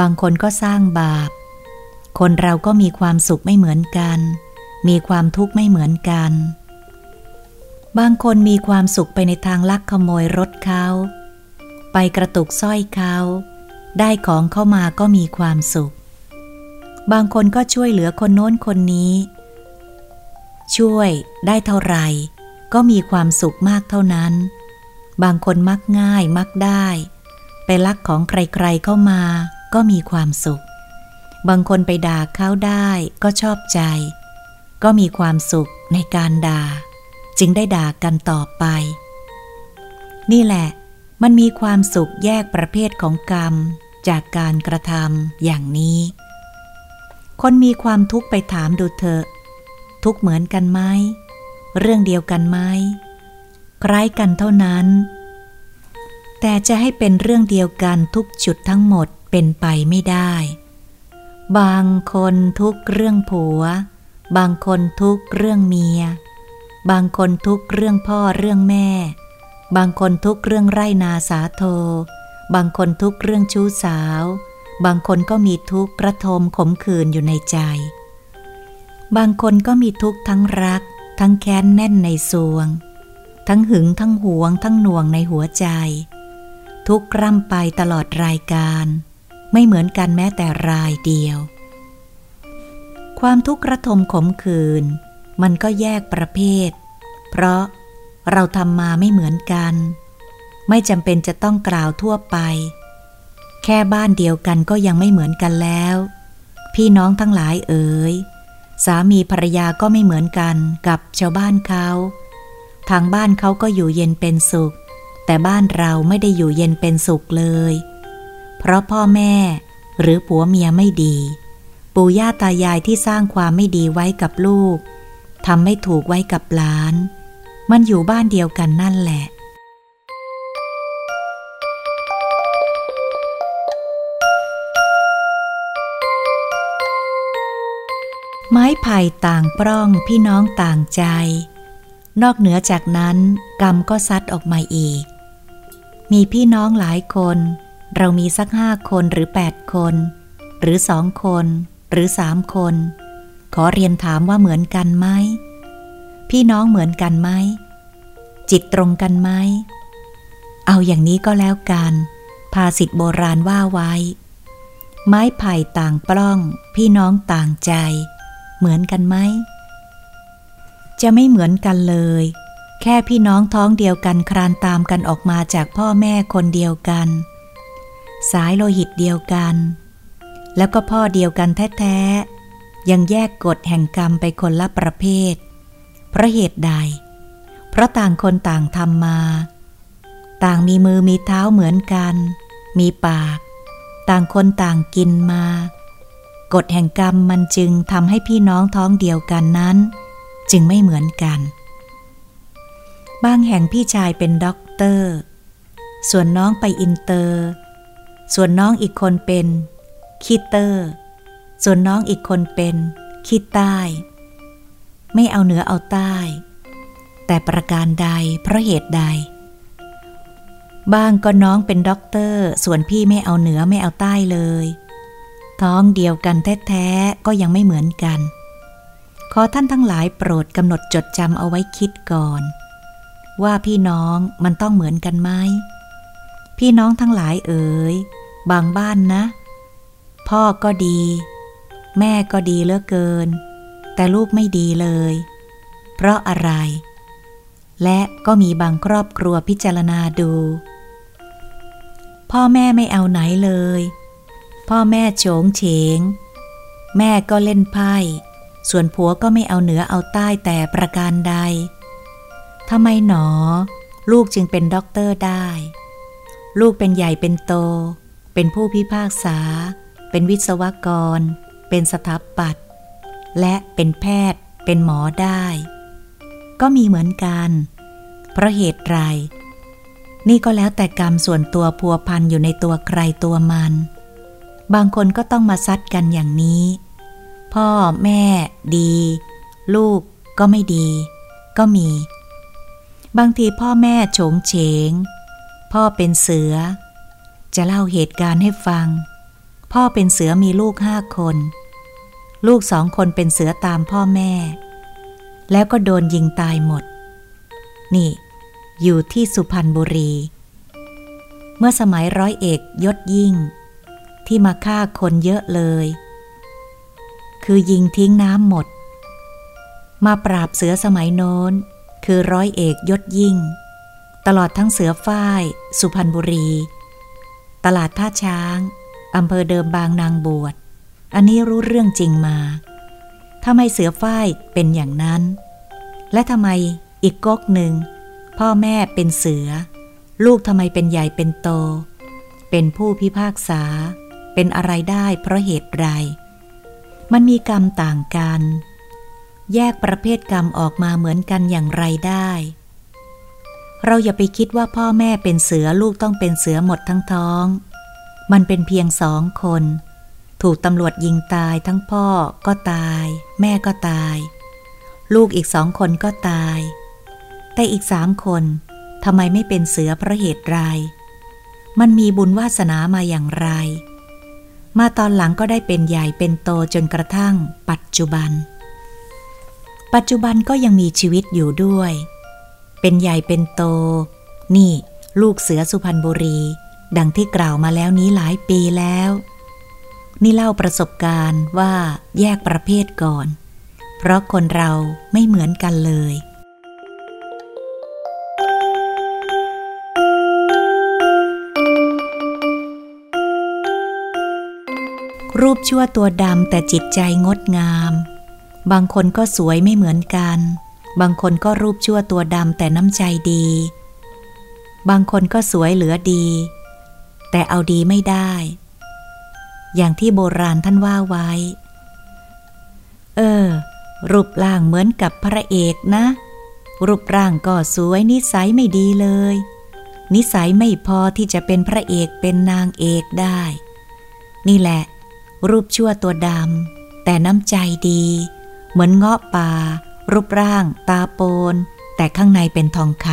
บางคนก็สร้างบาป คนเราก็มีความสุขไม่เหมือนกัน มีความทุกข์ไม่เหมือนกัน บางคนมีความสุขไปในทางลักขโมยรถเขา ไปกระตุกสร้อยเขา ได้ของเข้ามาก็มีความสุข บางคนก็ช่วยเหลือคนโน้นคนนี้ ช่วยได้เท่าไหร่ ก็มีความสุขมากเท่านั้น บางคนมักง่ายมักได้ ไปลักของใครๆเข้ามา ก็มีความสุข บางคนไปด่าเขาได้ก็ชอบใจ ก็มีความสุขในการด่า จึงได้ด่ากันต่อไป นี่แหละ มันมีความสุขแยกประเภทของกรรม จากการกระทำอย่างนี้ คนมีความทุกข์ไปถามดูเถอะ ทุกเหมือนกันไหมเรื่องเดียวกันไหมคล้ายกันเท่านั้น แต่จะให้เป็นเรื่องเดียวกันทุกจุดทั้งหมดเป็นไปไม่ได้ บางคนทุกเรื่องผัว บางคนทุกเรื่องเมีย บางคนทุกเรื่องพ่อเรื่องแม่ บางคนทุกเรื่องไร่นาสาโท บางคนทุกเรื่องชู้สาว บางคนก็มีทุกข์ระทมขมขื่นอยู่ในใจ บางคนก็มีทุกข์ทั้งรัก ทั้งแค้นแน่นในสวง ทั้งหึงทั้งหวง ทั้งหน่วงในหัวใจ ทุกข์ร่ำไปตลอดรายการ ไม่เหมือนกันแม้แต่รายเดียว ความทุกข์ระทมขมขื่น มันก็แยกประเภท เพราะเราทำมาไม่เหมือนกัน ไม่จำเป็นจะต้องกล่าวทั่วไป แค่บ้านเดียวกันก็ยังไม่เหมือนกันแล้ว พี่น้องทั้งหลายเอ๋ยสามีภรรยาก็ไม่เหมือนกันกับชาวบ้านเขา ทางบ้านเขาก็อยู่เย็นเป็นสุข แต่บ้านเราไม่ได้อยู่เย็นเป็นสุขเลย เพราะพ่อแม่หรือผัวเมียไม่ดี ปู่ย่าตายายที่สร้างความไม่ดีไว้กับลูก ทำไม่ถูกไว้กับหลาน มันอยู่บ้านเดียวกันนั่นแหละ ไม้ไผ่ต่างปล้องพี่น้องต่างใจ นอกเหนือจากนั้นกรรมก็ซัดออกมาอีก มีพี่น้องหลายคน เรามีสักห้าคนหรือแปดคน หรือสองคน หรือสามคน ขอเรียนถามว่าเหมือนกันไหม พี่น้องเหมือนกันไหม จิตตรงกันไหม เอาอย่างนี้ก็แล้วกัน ภาษิตโบราณว่าไว้ ไม้ไผ่ต่างปล้อง พี่น้องต่างใจ เหมือนกันไหม จะไม่เหมือนกันเลย แค่พี่น้องท้องเดียวกันครานตามกันออกมาจากพ่อแม่คนเดียวกัน สายโลหิตเดียวกัน แล้วก็พ่อเดียวกันแท้ๆ ยังแยกกฎแห่งกรรมไปคนละประเภท เพราะเหตุใด เพราะต่างคนต่างทำมา ต่างมีมือมีเท้าเหมือนกัน มีปาก ต่างคนต่างกินมา กฎแห่งกรรมมันจึงทำให้พี่น้องท้องเดียวกันนั้น จึงไม่เหมือนกัน บางแห่งพี่ชายเป็นด็อกเตอร์ ส่วนน้องไปอินเตอร์ ส่วนน้องอีกคนเป็นคีเตอร์ ส่วนน้องอีกคนเป็นคีใต้ ไม่เอาเหนือเอาใต้ แต่ประการใดเพราะเหตุใด บ้างก็น้องเป็นด็อกเตอร์ ส่วนพี่ไม่เอาเหนือไม่เอาใต้เลย ท้องเดียวกันแท้ๆก็ยังไม่เหมือนกัน ขอท่านทั้งหลายโปรดกำหนดจดจำเอาไว้คิดก่อน ว่าพี่น้องมันต้องเหมือนกันไหมพี่น้องทั้งหลายเอ๋ย บางบ้านนะ พ่อก็ดี แม่ก็ดีเลือกเกิน แต่ลูกไม่ดีเลย เพราะอะไร และก็มีบางครอบครัวพิจารณาดู พ่อแม่ไม่เอาไหนเลย พ่อแม่โฉงเฉง แม่ก็เล่นไพ่ ส่วนผัวก็ไม่เอาเหนือเอาใต้แต่ประการใดทำไมหนอ ลูกจึงเป็นด็อกเตอร์ได้ ลูกเป็นใหญ่เป็นโต เป็นผู้พิพากษา เป็นวิศวกร เป็นสถาปัตย์และเป็นแพทย์ เป็นหมอได้ ก็มีเหมือนกัน เพราะเหตุไร นี่ก็แล้วแต่กรรมส่วนตัวพัวพันอยู่ในตัวใครตัวมัน บางคนก็ต้องมาซัดกันอย่างนี้ พ่อแม่ดี ลูกก็ไม่ดี ก็มี บางทีพ่อแม่โฉงเฉง พ่อเป็นเสือ จะเล่าเหตุการณ์ให้ฟัง พ่อเป็นเสือมีลูกห้าคน ลูกสองคนเป็นเสือตามพ่อแม่ แล้วก็โดนยิงตายหมด นี่ อยู่ที่สุพรรณบุรี เมื่อสมัยร้อยเอกยศยิ่ง ที่มาฆ่าคนเยอะเลย คือยิงทิ้งน้ำหมด มาปราบเสือสมัยโน้น คือร้อยเอกยศยิ่ง ตลอดทั้งเสือฝ้าย สุพรรณบุรี ตลาดท่าช้าง อำเภอเดิมบางนางบวช อันนี้รู้เรื่องจริงมาทำไมเสือฝ้ายเป็นอย่างนั้น และทำไมอีกก๊กหนึ่ง พ่อแม่เป็นเสือ ลูกทำไมเป็นใหญ่เป็นโต เป็นผู้พิพากษา เป็นอะไรได้เพราะเหตุไร มันมีกรรมต่างกัน แยกประเภทกรรมออกมาเหมือนกันอย่างไรได้เราอย่าไปคิดว่าพ่อแม่เป็นเสือลูกต้องเป็นเสือหมดทั้งท้อง มันเป็นเพียงสองคน ถูกตำรวจยิงตายทั้งพ่อก็ตาย แม่ก็ตาย ลูกอีกสองคนก็ตาย แต่อีกสามคนทำไมไม่เป็นเสือเพราะเหตุไร มันมีบุญวาสนามาอย่างไร มาตอนหลังก็ได้เป็นใหญ่เป็นโตจนกระทั่ง ปัจจุบัน ปัจจุบันก็ยังมีชีวิตอยู่ด้วย เป็นใหญ่เป็นโต นี่ ลูกเสือสุพรรณบุรี ดังที่กล่าวมาแล้วนี้หลายปีแล้ว นี่เล่าประสบการณ์ว่าแยกประเภทก่อน เพราะคนเราไม่เหมือนกันเลยรูปชั่วตัวดำแต่จิตใจงดงาม บางคนก็สวยไม่เหมือนกัน บางคนก็รูปชั่วตัวดำแต่น้ำใจดี บางคนก็สวยเหลือดี แต่เอาดีไม่ได้ อย่างที่โบราณท่านว่าไว้ เออ รูปร่างเหมือนกับพระเอกนะ รูปร่างก็สวยนิสัยไม่ดีเลย นิสัยไม่พอที่จะเป็นพระเอกเป็นนางเอกได้ นี่แหละ รูปชั่วตัวดำแต่น้ำใจดี เหมือนเงาะป่า รูปร่าง ตาโปน แต่ข้างในเป็นทองค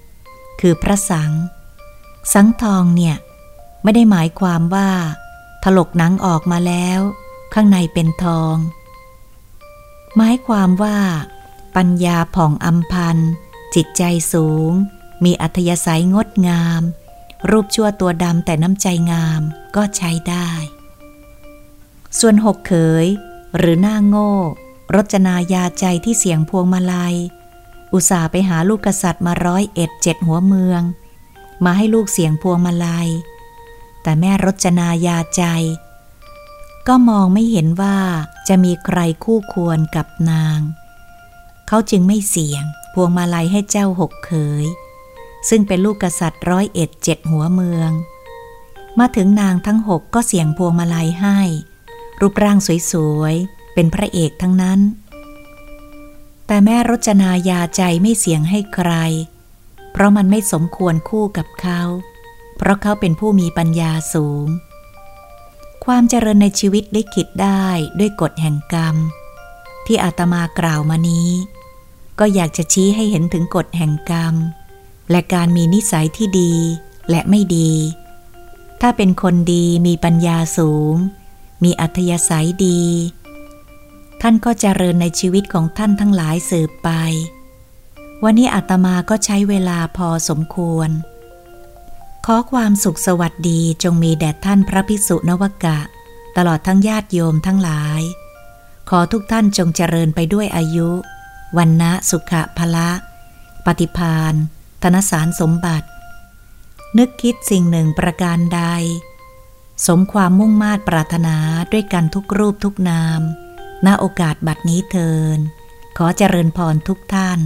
ำคือพระสัง สังทองเนี่ย ไม่ได้หมายความว่า ถลกหนังออกมาแล้ว ข้างในเป็นทอง หมายความว่า ปัญญาผ่องอัมพันจิตใจสูง มีอัธยาศัยงดงาม รูปชั่วตัวดำแต่น้ำใจงามก็ใช้ได้ ส่วนหกเขย หรือหน้าโง่ รจนายาใจที่เสียงพวงมาลัย อุตส่าห์ไปหาลูกกษัตริย์มาร้อยเอ็ดเจ็ดหัวเมือง มาให้ลูกเสียงพวงมาลัย แต่แม่รจนายาใจ ก็มองไม่เห็นว่าจะมีใครคู่ควรกับนาง เขาจึงไม่เสียง พวงมาลัยให้เจ้าหกเขย ซึ่งเป็นลูกกษัตริย์ร้อยเอ็ดเจ็ดหัวเมือง มาถึงนางทั้งหกก็เสียงพวงมาลัยให้ รูปร่างสวยๆ เป็นพระเอกทั้งนั้น แต่แม่รจนายาใจไม่เสียงให้ใคร เพราะมันไม่สมควรคู่กับเขา เพราะเขาเป็นผู้มีปัญญาสูง ความเจริญในชีวิตลิขิตได้ด้วยกฎแห่งกรรม ที่อาตมากล่าวมานี้ ก็อยากจะชี้ให้เห็นถึงกฎแห่งกรรม และการมีนิสัยที่ดีและไม่ดี ถ้าเป็นคนดีมีปัญญาสูง มีอัธยาศัยดี ท่านก็เจริญในชีวิตของท่านทั้งหลายสืบไป วันนี้อาตมาก็ใช้เวลาพอสมควร ขอความสุขสวัสดีจงมีแด่ท่านพระภิกษุนวกะ ตลอดทั้งญาติโยมทั้งหลาย ขอทุกท่านจงเจริญไปด้วยอายุ วันนะสุขะพละ ปฏิพานธนสารสมบัติ นึกคิดสิ่งหนึ่งประการใด สมความมุ่งมา่ปรารถนาด้วยกันทุกรูปทุกนาม ณโอกาสบัดนี้เทิน ขอเจริญพรทุกท่าน